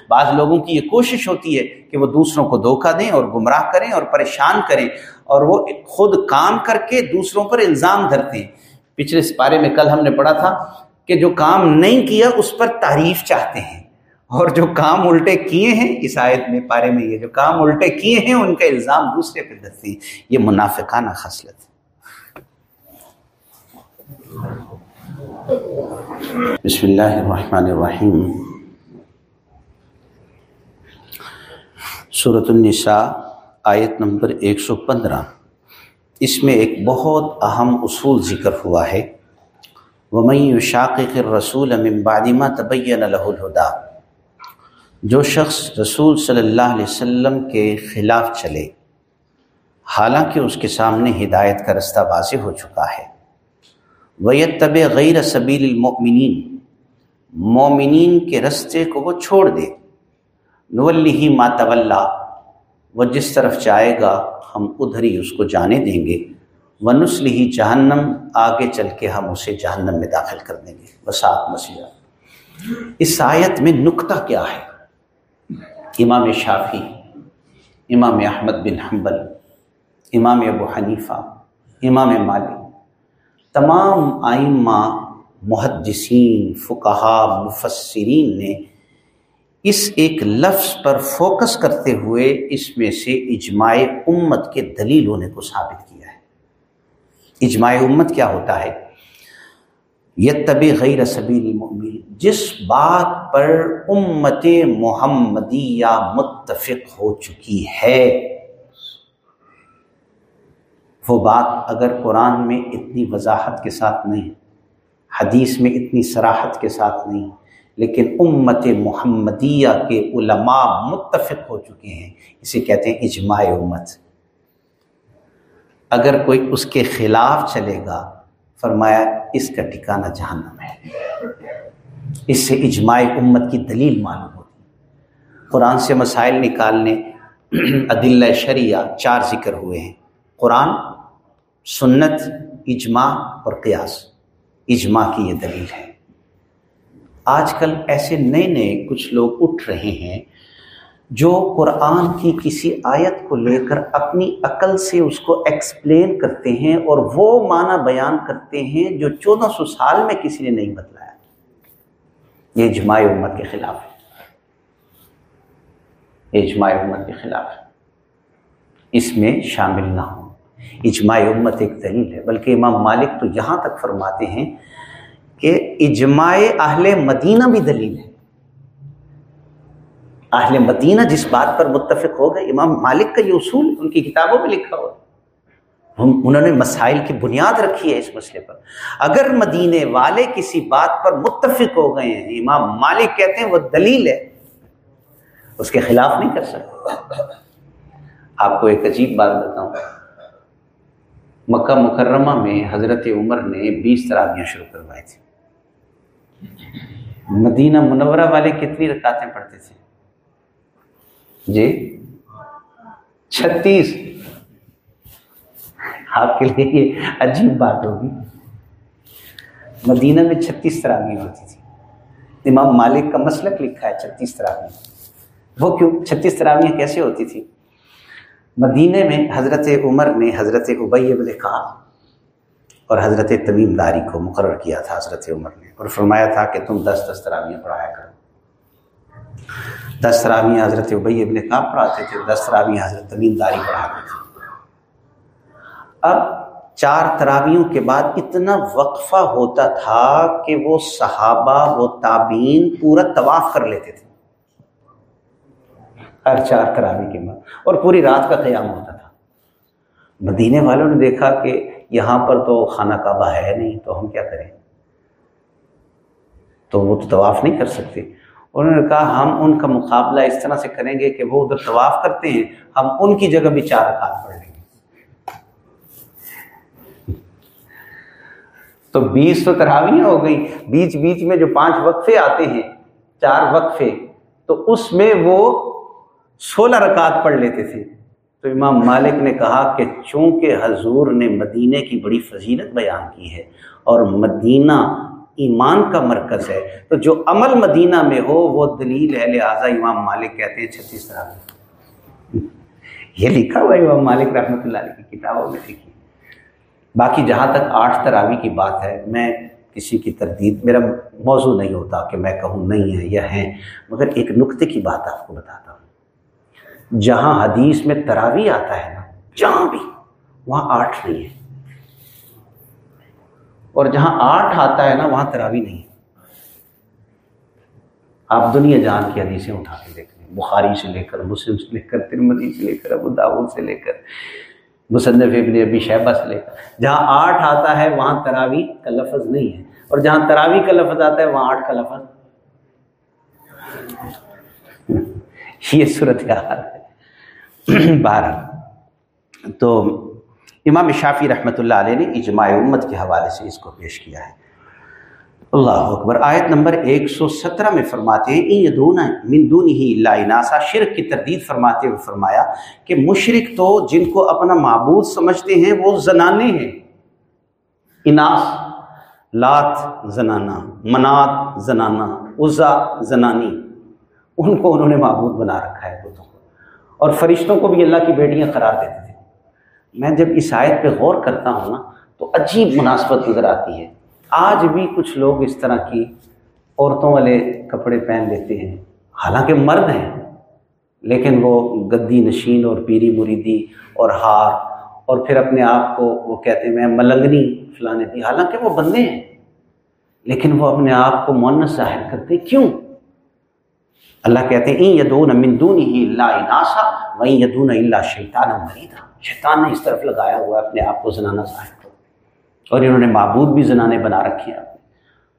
بعض لوگوں کی یہ کوشش ہوتی ہے کہ وہ دوسروں کو دھوکہ دیں اور گمراہ کریں اور پریشان کریں اور وہ خود کام کر کے دوسروں پر الزام دھرتے ہیں۔ پچھلے پارے میں کل ہم نے پڑھا تھا کہ جو کام نہیں کیا اس پر تعریف چاہتے ہیں اور جو کام الٹے کیے ہیں اس آیت میں پارے میں یہ جو کام الٹے کیے ہیں ان کا الزام دوسرے پہ دھرتے ہیں یہ منافقانہ خصلت ہے۔ بسم اللہ الرحمن الرحیم۔ صورت النساء، آیت نمبر ایک سو پندرہ۔ اس میں ایک بہت اہم اصول ذکر ہوا ہے۔ ومئی شاقق رسول امبادمہ تبین الہدا جو شخص رسول صلی اللہ علیہ وسلم کے خلاف چلے، حالانکہ اس کے سامنے ہدایت کا رستہ واضح ہو چکا ہے۔ ویت طب غیر سبیل المؤمنین مومنین کے رستے کو وہ چھوڑ دے۔ نولی ماتولہ وہ جس طرف جائے گا ہم ادھر ہی اس کو جانے دیں گے۔ و نسل ہی جہنم، آگے چل کے ہم اسے جہنم میں داخل کر دیں گے۔ وسعت مسیح۔ اس آیت میں نقطہ کیا ہے؟ امام شافی امام احمد بن حنبل، امام ابو حنیفہ، امام مالک، تمام آئمہ محدثین فقہا مفسرین نے اس ایک لفظ پر فوکس کرتے ہوئے اس میں سے اجماع امت کے دلیل ہونے کو ثابت کیا ہے۔ اجماع امت کیا ہوتا ہے؟ یہ غیر سبیل المؤمن جس بات پر امت محمدی یا متفق ہو چکی ہے۔ وہ بات اگر قرآن میں اتنی وضاحت کے ساتھ نہیں، حدیث میں اتنی سراحت کے ساتھ نہیں لیکن امت محمدیہ کے علماء متفق ہو چکے ہیں۔ اسے کہتے ہیں اجماع امت۔ اگر کوئی اس کے خلاف چلے گا، فرمایا، اس کا ٹھکانہ جہنم ہے۔ اس سے اجماع امت کی دلیل معلوم ہوتی۔ قرآن سے مسائل نکالنے عدل شریعہ چار ذکر ہوئے ہیں۔ قرآن، سنت، اجماع اور قیاس۔ اجماع کی یہ دلیل ہے۔ آج کل ایسے نئے نئے کچھ لوگ اٹھ رہے ہیں جو قرآن کی کسی آیت کو لے کر اپنی عقل سے اس کو ایکسپلین کرتے ہیں اور وہ معنی بیان کرتے ہیں جو چودہ سو سال میں کسی نے نہیں بتلایا۔ یہ اجماع امت کے خلاف ہے۔ یہ اجماع امت کے خلاف ہے۔ اس میں شامل نہ ہو اجماع امت ایک دلیل ہے، بلکہ امام مالک تو یہاں تک فرماتے ہیں کہ اجماع اہل مدینہ بھی دلیل ہے۔ اہل مدینہ جس بات پر متفق ہو گئے، امام مالک کا یہ اصول ان کی کتابوں میں لکھا ہوا انہوں نے مسائل کی بنیاد رکھی ہے اس مسئلے پر۔ اگر مدینے والے کسی بات پر متفق ہو گئے ہیں، امام مالک کہتے ہیں وہ دلیل ہے، اس کے خلاف نہیں کر سکتے۔ آپ کو ایک عجیب بات بتاؤں۔ مکہ مکرمہ میں حضرت عمر نے بیس ترابیاں شروع کروائی تھیں مدینہ منورہ والے کتنی رکعتیں پڑھتے تھے؟ جی؟ چھتیس۔ آپ کے لیے یہ عجیب بات ہوگی۔ مدینہ میں چھتیس تراویح ہوتی تھی۔ امام مالک کا مسلک لکھا ہے چھتیس تراویح۔ وہ کیوں؟ چھتیس تراویح کیسے ہوتی تھی؟ مدینہ میں حضرت عمر نے حضرت ابئی ابن کہا اور حضرت تمیم داری کو مقرر کیا تھا حضرت عمر نے اور فرمایا تھا کہ تم دس دس تراویاں پڑھایا کرو۔ دس تراویاں حضرت ابئی ابن کعب پڑھاتے تھے، دس تراویاں حضرت تمیم داری پڑھاتے تھے۔ اب چار تراویوں کے بعد اتنا وقفہ ہوتا تھا کہ وہ صحابہ، وہ تابین پورا طواف کر لیتے تھے۔ ہر چار تراوی کے بعد۔ اور پوری رات کا قیام ہوتا تھا۔ مدینے والوں نے دیکھا کہ یہاں پر تو خانہ کعبہ ہے نہیں، تو ہم کیا کریں؟ تو وہ تو طواف نہیں کر سکتے۔ انہوں نے کہا، ہم ان کا مقابلہ اس طرح سے کریں گے کہ وہ ادھر طواف کرتے ہیں، ہم ان کی جگہ بھی چار رکعت پڑھ لیں گے۔ تو بیس تو تراویاں ہو گئی۔ بیچ بیچ میں جو پانچ وقفے آتے ہیں، چار وقفے، تو اس میں وہ سولہ رکعت پڑھ لیتے تھے۔ تو امام مالک نے کہا کہ چونکہ حضور نے مدینہ کی بڑی فضیلت بیان کی ہے اور مدینہ ایمان کا مرکز ہے، تو جو عمل مدینہ میں ہو، وہ دلیل ہے لہٰذا امام مالک کہتے ہیں چھتیس طرح یہ لکھا ہوا امام مالک رحمۃ اللہ علیہ کی کتابوں میں لکھی باقی جہاں تک آٹھ تراوی کی بات ہے، میں کسی کی تردید، میرا موضوع نہیں ہوتا کہ میں کہوں نہیں ہے یا ہیں، مگر ایک نقطے کی بات آپ کو بتاتا ہوں۔ جہاں حدیث میں تراوی آتا ہے نا، جہاں بھی، وہاں آٹھ نہیں ہے۔ اور جہاں آٹھ آتا ہے نا، وہاں تراوی نہیں آپ دنیا جان کی حدیثیں اٹھا کے دیکھ لیں۔ بخاری سے لے کر، مسلم سے لے کر ترمدی سے لے کر، ابو داود سے لے کر، مصنف ابن ابی شہبہ سے لے کر۔ جہاں آٹھ آتا ہے، وہاں تراوی کا لفظ نہیں ہے۔ اور جہاں تراوی کا لفظ آتا ہے، وہاں آٹھ کا لفظ۔ یہ صورت حال ہے بارہ۔ تو امام شافی رحمۃ اللہ علیہ نے اجماع امت کے حوالے سے اس کو پیش کیا ہے۔ اللہ اکبر۔ آیت نمبر ایک سو سترہ میں فرماتے ہیں مندون ہی اللہ ناسا شرک کی تردید فرماتے ہوئے فرمایا کہ مشرق تو جن کو اپنا معبود سمجھتے ہیں، وہ زنانے ہیں۔ اناس، لات زنانہ، منات زنانہ، عزا زنانی، ان کو انہوں نے معبود بنا رکھا ہے۔ اور فرشتوں کو بھی اللہ کی بیٹیاں قرار دیتے تھے۔ میں جب اس آیت پہ غور کرتا ہوں نا، تو عجیب مناسبت نظر آتی ہے۔ آج بھی کچھ لوگ اس طرح کی عورتوں والے کپڑے پہن لیتے ہیں۔ حالانکہ مرد ہیں، لیکن وہ گدی نشین اور پیری مریدی اور ہار، اور پھر اپنے آپ کو وہ کہتے ہیں، میں ملنگنی فلانے دی۔ حالانکہ وہ بندے ہیں، لیکن وہ اپنے آپ کو مونس ظاہر کرتے۔ کیوں؟ اللہ کہتے ہیں این یدون من ہی اللہ اناسا وہیں یدون اللہ شیطان مریدا. شیطان نے اس طرف لگایا ہوا ہے اپنے آپ کو زنانہ صاحب کو اور انہوں نے معبود بھی زنانے بنا رکھے ہیں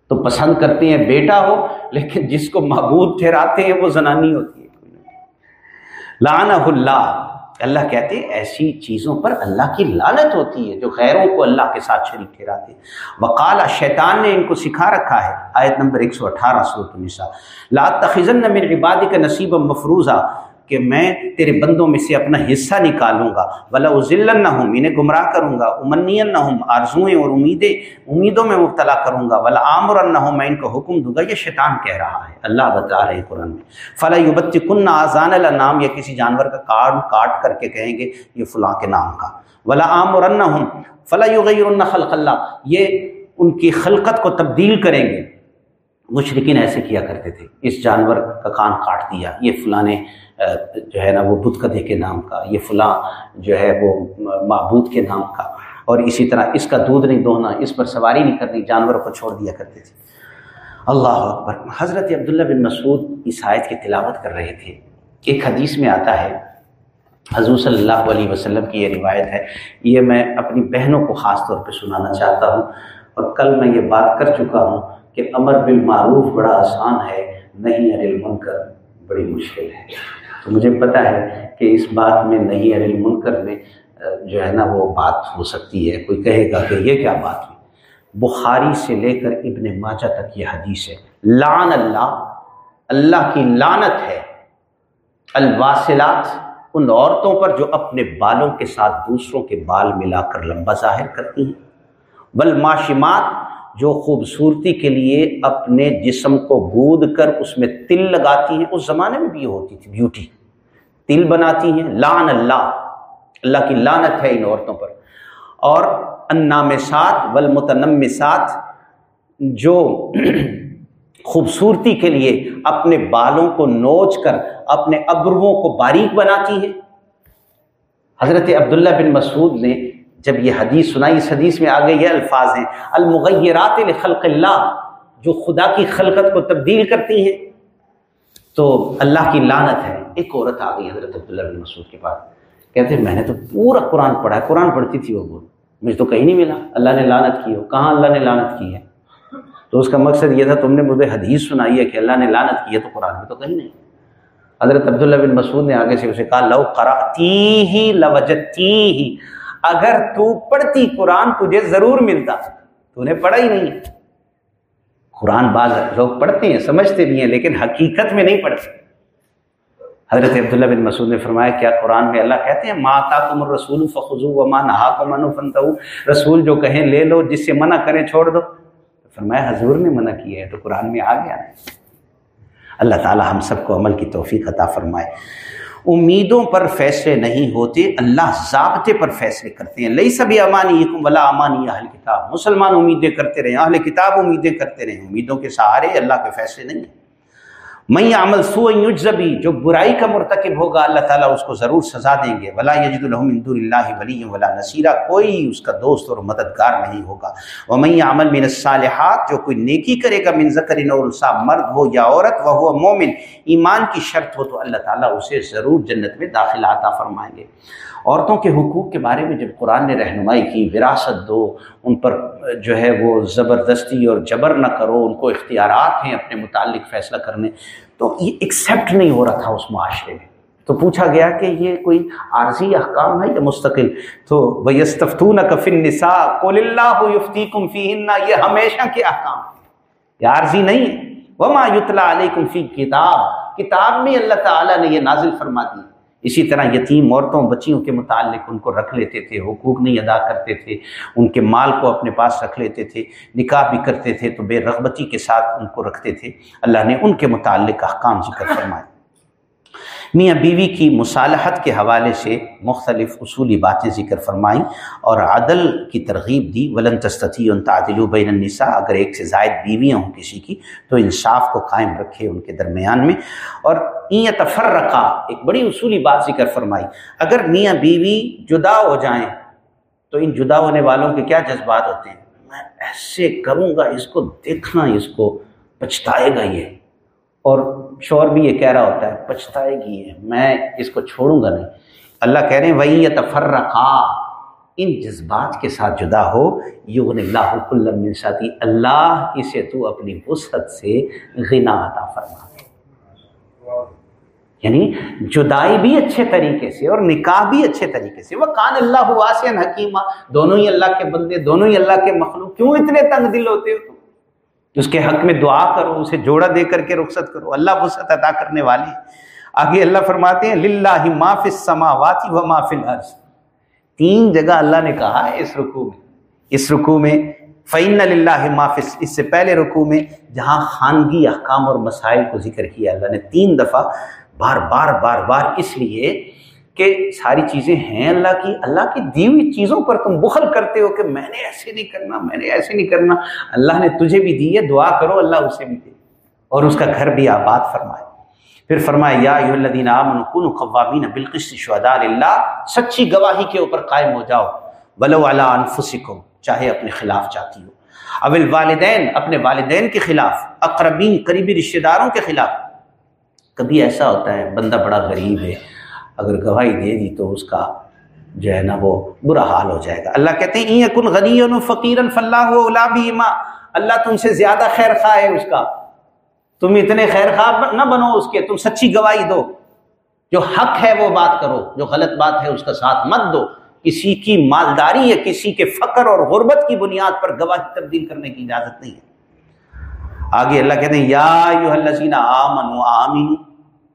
تو پسند کرتے ہیں بیٹا ہو، لیکن جس کو معبود ٹھہراتے ہیں وہ زنانی ہوتی ہے۔ لعنہ اللہ۔ اللہ کہتے ہیں ایسی چیزوں پر اللہ کی لالت ہوتی ہے جو غیروں کو اللہ کے ساتھ شریک ٹھہراتے ہیں وقالا شیطان نے ان کو سکھا رکھا ہے۔ آیت نمبر ایک سو اٹھارہ سو النساء۔ لا تخذن من عبادی کا نصیب مفروضہ کہ میں تیرے بندوں میں سے اپنا حصہ نکالوں گا۔ ولا ذلن نہ ہوں انہیں گمراہ کروں گا۔ امنین نہ ہوں آرزوئیں اور امیدیں، امیدوں میں مبتلا کروں گا۔ ولا عامر نہ ہوں میں ان کو حکم دوں گا۔ یہ شیطان کہہ رہا ہے۔ اللہ بتا رہے قرآن میں۔ فلاں یوبت کن آزان اللہ نام یا کسی جانور کا کاٹ کاٹ کر کے کہیں گے، یہ فلاں کے نام کا۔ ولا عام اور ہوں فلاں یغیر خلق اللہ یہ ان کی خلقت کو تبدیل کریں گے۔ مشرقین ایسے کیا کرتے تھے، اس جانور کا کان کاٹ دیا، یہ فلاں جو ہے نا وہ بدھ کدے کے نام کا، یہ فلاں جو ہے وہ معبود کے نام کا، اور اسی طرح اس کا دودھ نہیں دوہنا، اس پر سواری نہیں کرنی، جانوروں کو چھوڑ دیا کرتے تھے۔ اللہ اکبر۔ حضرت عبداللہ بن مسعود اس آیت کی تلاوت کر رہے تھے۔ ایک حدیث میں آتا ہے، حضور صلی اللہ علیہ وسلم کی یہ روایت ہے۔ یہ میں اپنی بہنوں کو خاص طور پہ سنانا چاہتا ہوں، اور کل میں یہ بات کر چکا ہوں۔ کہ امر بالمعروف بڑا آسان ہے، نہیں ارل منکر بڑی مشکل ہے۔ تو مجھے پتہ ہے کہ اس بات میں نہیں ارل منکر میں جو ہے نا، وہ بات ہو سکتی ہے۔ کوئی کہے گا کہ یہ کیا بات ہوئی بخاری سے لے کر ابن ماجہ تک یہ حدیث ہے۔ لان اللہ اللہ کی لانت ہے۔ الواصلات، ان عورتوں پر جو اپنے بالوں کے ساتھ دوسروں کے بال ملا کر لمبا ظاہر کرتی ہیں۔ بلماشمات جو خوبصورتی کے لیے اپنے جسم کو گود کر اس میں تل لگاتی ہیں، اس زمانے میں بھی یہ ہوتی تھی بیوٹی تل بناتی ہیں لان اللہ۔ اللہ کی لانت ہے ان عورتوں پر۔ اور انام سات ولمتنم جو خوبصورتی کے لیے اپنے بالوں کو نوچ کر اپنے ابرووں کو باریک بناتی ہیں۔ حضرت عبداللہ بن مسعود نے جب یہ حدیث سنائی، اس حدیث میں آگے یہ الفاظ ہیں، المغیرات لخلق اللہ، جو خدا کی خلقت کو تبدیل کرتی ہیں۔ تو اللہ کی لانت ہے۔ ایک عورت آ گئی حضرت عبداللہ بن مسعود کے پاس۔ کہتے ہیں، میں نے تو پورا قرآن پڑھا ہے۔ قرآن پڑھتی تھی وہ بول۔ مجھے تو کہیں نہیں ملا۔ اللہ نے لانت کی ہو کہاں اللہ نے لانت کی ہے؟ تو اس کا مقصد یہ تھا، تم نے مجھے حدیث سنائی ہے کہ اللہ نے لانت کی ہے تو قرآن میں تو کہیں نہیں۔ حضرت عبداللہ بن مسعود نے آگے سے اسے کہا، لو قراتی ہی لوجتی ہی اگر تو پڑھتی قرآن تجھے ضرور ملتا۔ تو انہیں پڑھا ہی نہیں۔ قرآن بعض لوگ پڑھتے ہیں، سمجھتے بھی ہیں، لیکن حقیقت میں نہیں پڑھتے۔ حضرت عبداللہ بن مسعود نے فرمایا، کیا قرآن میں اللہ کہتے ہیں؟ ماں تا تم رسول فخو و ماں نہا کو منو فنتا رسول جو کہیں، لے لو، جس سے منع کریں، چھوڑ دو۔ فرمایا، حضور نے منع کیا ہے تو قرآن میں آ گیا۔ اللہ تعالی ہم سب کو عمل کی توفیق عطا فرمائے۔ امیدوں پر فیصلے نہیں ہوتے، اللہ ضابطے پر فیصلے کرتے ہیں۔ لئی سبھی امانی ولا امانی اہل کتاب۔ مسلمان امیدیں کرتے رہے اہل کتاب امیدیں کرتے رہے امیدوں کے سہارے اللہ کے فیصلے نہیں ہیں۔ میں عمل سو یجزبی جو برائی کا مرتکب ہوگا، اللہ تعالیٰ اس کو ضرور سزا دیں گے۔ ولا یجد الحم اند اللہ ولی ولا نصیرہ کوئی اس کا دوست اور مددگار نہیں ہوگا۔ وہ میں عمل من الصالحات، جو کوئی نیکی کرے گا من ذکر نورسا مرد ہو یا عورت وہ ہوا مومن، ایمان کی شرط ہو تو اللہ تعالیٰ اسے ضرور جنت میں داخلہ عطا فرمائیں گے۔ عورتوں کے حقوق کے بارے میں جب قرآن نے رہنمائی کی، وراثت دو، ان پر جو ہے وہ زبردستی اور جبر نہ کرو، ان کو اختیارات ہیں اپنے متعلق فیصلہ کرنے، تو یہ ایکسیپٹ نہیں ہو رہا تھا اس معاشرے میں۔ تو پوچھا گیا کہ یہ کوئی عارضی احکام ہے یا مستقل؟ تو وَيَسْتَفْتُونَ كَفِ النِّسَاءِ قُلِ اللَّهُ يُفْتِيكُمْ فِيهِنَّ، یہ ہمیشہ کے احکام یہ عارضی نہیں ہے۔ وَمَا يُتْلَى عَلَيْكُمْ فِي کتاب کتاب میں اللہ تعالیٰ نے یہ نازل فرما دی۔ اسی طرح یتیم عورتوں، بچیوں کے متعلق ان کو رکھ لیتے تھے، حقوق نہیں ادا کرتے تھے، ان کے مال کو اپنے پاس رکھ لیتے تھے، نکاح بھی کرتے تھے تو بے رغبتی کے ساتھ ان کو رکھتے تھے۔ اللہ نے ان کے متعلق احکام ذکر فرمائے۔ میاں بیوی کی مصالحت کے حوالے سے مختلف اصولی باتیں ذکر فرمائیں اور عدل کی ترغیب دی، ولن تستطیع ان تعدل بین النساء، اگر ایک سے زائد بیویاں ہوں کسی کی تو انصاف کو قائم رکھے ان کے درمیان میں۔ اور این تفر رکھا ایک بڑی اصولی بات ذکر فرمائی۔ اگر میاں بیوی جدا ہو جائیں تو ان جدا ہونے والوں کے کیا جذبات ہوتے ہیں؟ میں ایسے کروں گا، اس کو دیکھنا، اس کو پچھتائے گا یہ۔ اور شور بھی یہ کہہ رہا ہوتا ہے، پچھتائے گی ہے میں اس کو چھوڑوں گا نہیں۔ اللہ کہہ رہے ہیں وہی یہ ان جذبات کے ساتھ جدا ہو، یغن اللہ کلم ساتھی اللہ اسے تو اپنی وسعت سے غنا عطا فرما دے۔ یعنی جدائی بھی اچھے طریقے سے اور نکاح بھی اچھے طریقے سے وہ کان اللہ واسع حکیمہ دونوں ہی اللہ کے بندے، دونوں ہی اللہ کے مخلوق کیوں اتنے تنگ دل ہوتے ہو اس کے حق میں دعا کرو، اسے جوڑا دے کر کے رخصت کرو۔ اللہ وسعت عطا کرنے والی آگے اللہ فرماتے ہیں، للہ ما فی السماوات و ما فی الارض۔ تین جگہ اللہ نے کہا ہے اس رکوع میں۔ اس رکوع میں فعین اللہ مافس اس سے پہلے رکوع میں جہاں خانگی، احکام اور مسائل کو ذکر کیا، اللہ نے تین دفعہ بار بار بار بار اس لیے کہ ساری چیزیں ہیں اللہ کی اللہ کی دی ہوئی چیزوں پر تم بخل کرتے ہو کہ میں نے ایسے نہیں کرنا، میں نے ایسے نہیں کرنا۔ اللہ نے تجھے بھی دی ہے، دعا کرو، اللہ اسے بھی دے۔ اور اس کا گھر بھی آباد فرمائے۔ پھر فرمایا یا الذین آمنوا کن قوامین بالقسط شہداء اللہ سچی گواہی کے اوپر قائم ہو جاؤ۔ ولو علی انفسکم، چاہے اپنے خلاف چاہتی ہو۔ اول والدین اپنے والدین کے خلاف، اقربین، قریبی رشتہ داروں کے خلاف۔ کبھی ایسا ہوتا ہے، بندہ بڑا غریب ہے۔ اگر گواہی دے دی تو اس کا جو ہے نا وہ برا حال ہو جائے گا۔ اللہ کہتے ہیں کن غنی فقیرن فلاح اولا اللہ تم سے زیادہ خیر خواہ ہے اس کا۔ تم اتنے خیر خواہ نہ بنو اس کے۔ تم سچی گواہی دو۔ جو حق ہے وہ بات کرو۔ جو غلط بات ہے اس کا ساتھ مت دو۔ کسی کی مالداری یا کسی کے فقر اور غربت کی بنیاد پر گواہی تبدیل کرنے کی اجازت نہیں ہے۔ آگے اللہ کہتے ہیں، یا آمنوا آمین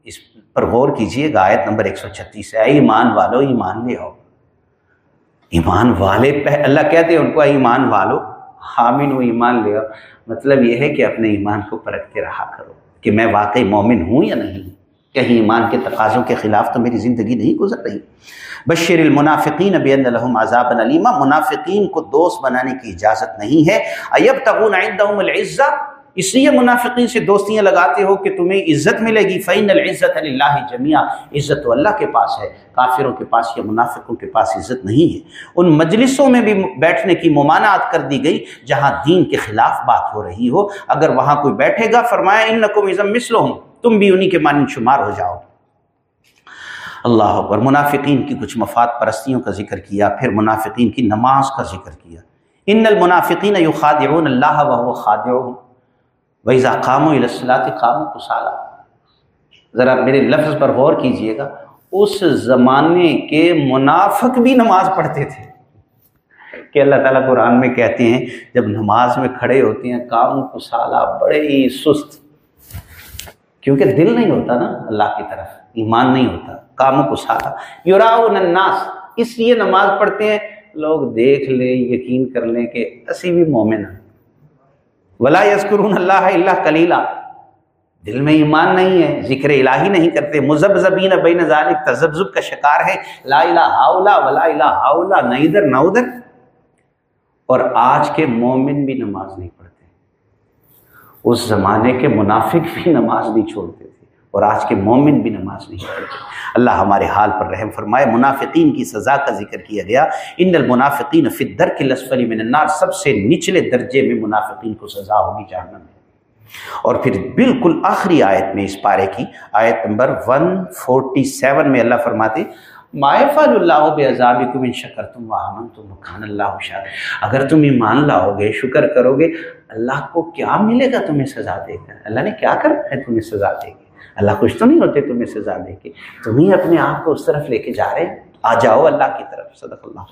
اس پر غور کیجیے گا آیت نمبر 136 ہے۔ اے ایمان والو، ایمان لے آؤ۔ ایمان والے پہ اللہ کہتے ہیں ان کو ایمان والو حامن و ایمان لے آؤ۔ مطلب یہ ہے کہ اپنے ایمان کو پرکھتے رہا کرو کہ میں واقعی مومن ہوں یا نہیں۔ کہیں ایمان کے تقاضوں کے خلاف تو میری زندگی نہیں گزر رہی۔ بشیر المنافقین بین الحم عذاب علیمہ منافقین کو دوست بنانے کی اجازت نہیں ہے۔ ایب تغون عندهم العزہ اس لیے منافقین سے دوستیاں لگاتے ہو کہ تمہیں عزت ملے گی۔ فعین العزت اللہ جمیا عزت تو اللہ کے پاس ہے، کافروں کے پاس یا منافقوں کے پاس عزت نہیں ہے۔ ان مجلسوں میں بھی بیٹھنے کی ممانعت کر دی گئی جہاں دین کے خلاف بات ہو رہی ہو۔ اگر وہاں کوئی بیٹھے گا، فرمایا ان کو مزم مسلو تم بھی انہی کے مانند شمار ہو جاؤ۔ اللہ اکبر، منافقین کی کچھ مفاد پرستیوں کا ذکر کیا، پھر منافقین کی نماز کا ذکر کیا۔ ان المنافقین یخادعون اللہ وهو خادعهم۔ ویزا قام و الاسلاط قام و کسالہ ذرا میرے لفظ پر غور کیجیے گا، اس زمانے کے منافق بھی نماز پڑھتے تھے۔ کہ اللہ تعالیٰ قرآن میں کہتے ہیں، جب نماز میں کھڑے ہوتے ہیں کام کو سالہ بڑے ہی سست۔ کیونکہ دل نہیں ہوتا نا اللہ کی طرف، ایمان نہیں ہوتا۔ کاموں کو سالہ یوراؤ الناس، اس لیے نماز پڑھتے ہیں۔ لوگ دیکھ لیں، یقین کر لیں کہ اسی بھی مومن ہیں۔ ولا یسکرون اللہ اللہ کلیلہ دل میں ایمان نہیں ہے، ذکر الہی نہیں کرتے۔ مذہب زبین بین ذالک تذبذب کا شکار ہے۔ لا الہ ہاؤلا ولا الہ ہاؤلا نہ ادھر نہ ادھر۔ اور آج کے مومن بھی نماز نہیں پڑھتے۔ اس زمانے کے منافق بھی نماز نہیں چھوڑتے۔ تھے اور آج کے مومن بھی نماز نہیں پڑھتے۔ اللہ ہمارے حال پر رحم فرمائے۔ منافقین کی سزا کا ذکر کیا گیا۔ ان المنافقین فی الدرک الاسفل من النار، سب سے نچلے درجے میں منافقین کو سزا ہوگی جہنم میں۔ اور پھر بالکل آخری آیت میں اس پارے کی، آیت نمبر 147 میں اللہ فرماتے مائفا اللہ بے کم ان شکر تم وامن تم اللہ شاہ۔ اگر تم ایمان لاؤ گے شکر کرو گے اللہ کو کیا ملے گا تمہیں سزا دے گا اللہ نے کیا کر ہے تمہیں سزا دے گی اللہ خوش تو نہیں ہوتے تمہیں سزا دے کے۔ تمہیں اپنے آپ کو اس طرف لے کے جا رہے آ جاؤ اللہ کی طرف، صدق اللہ۔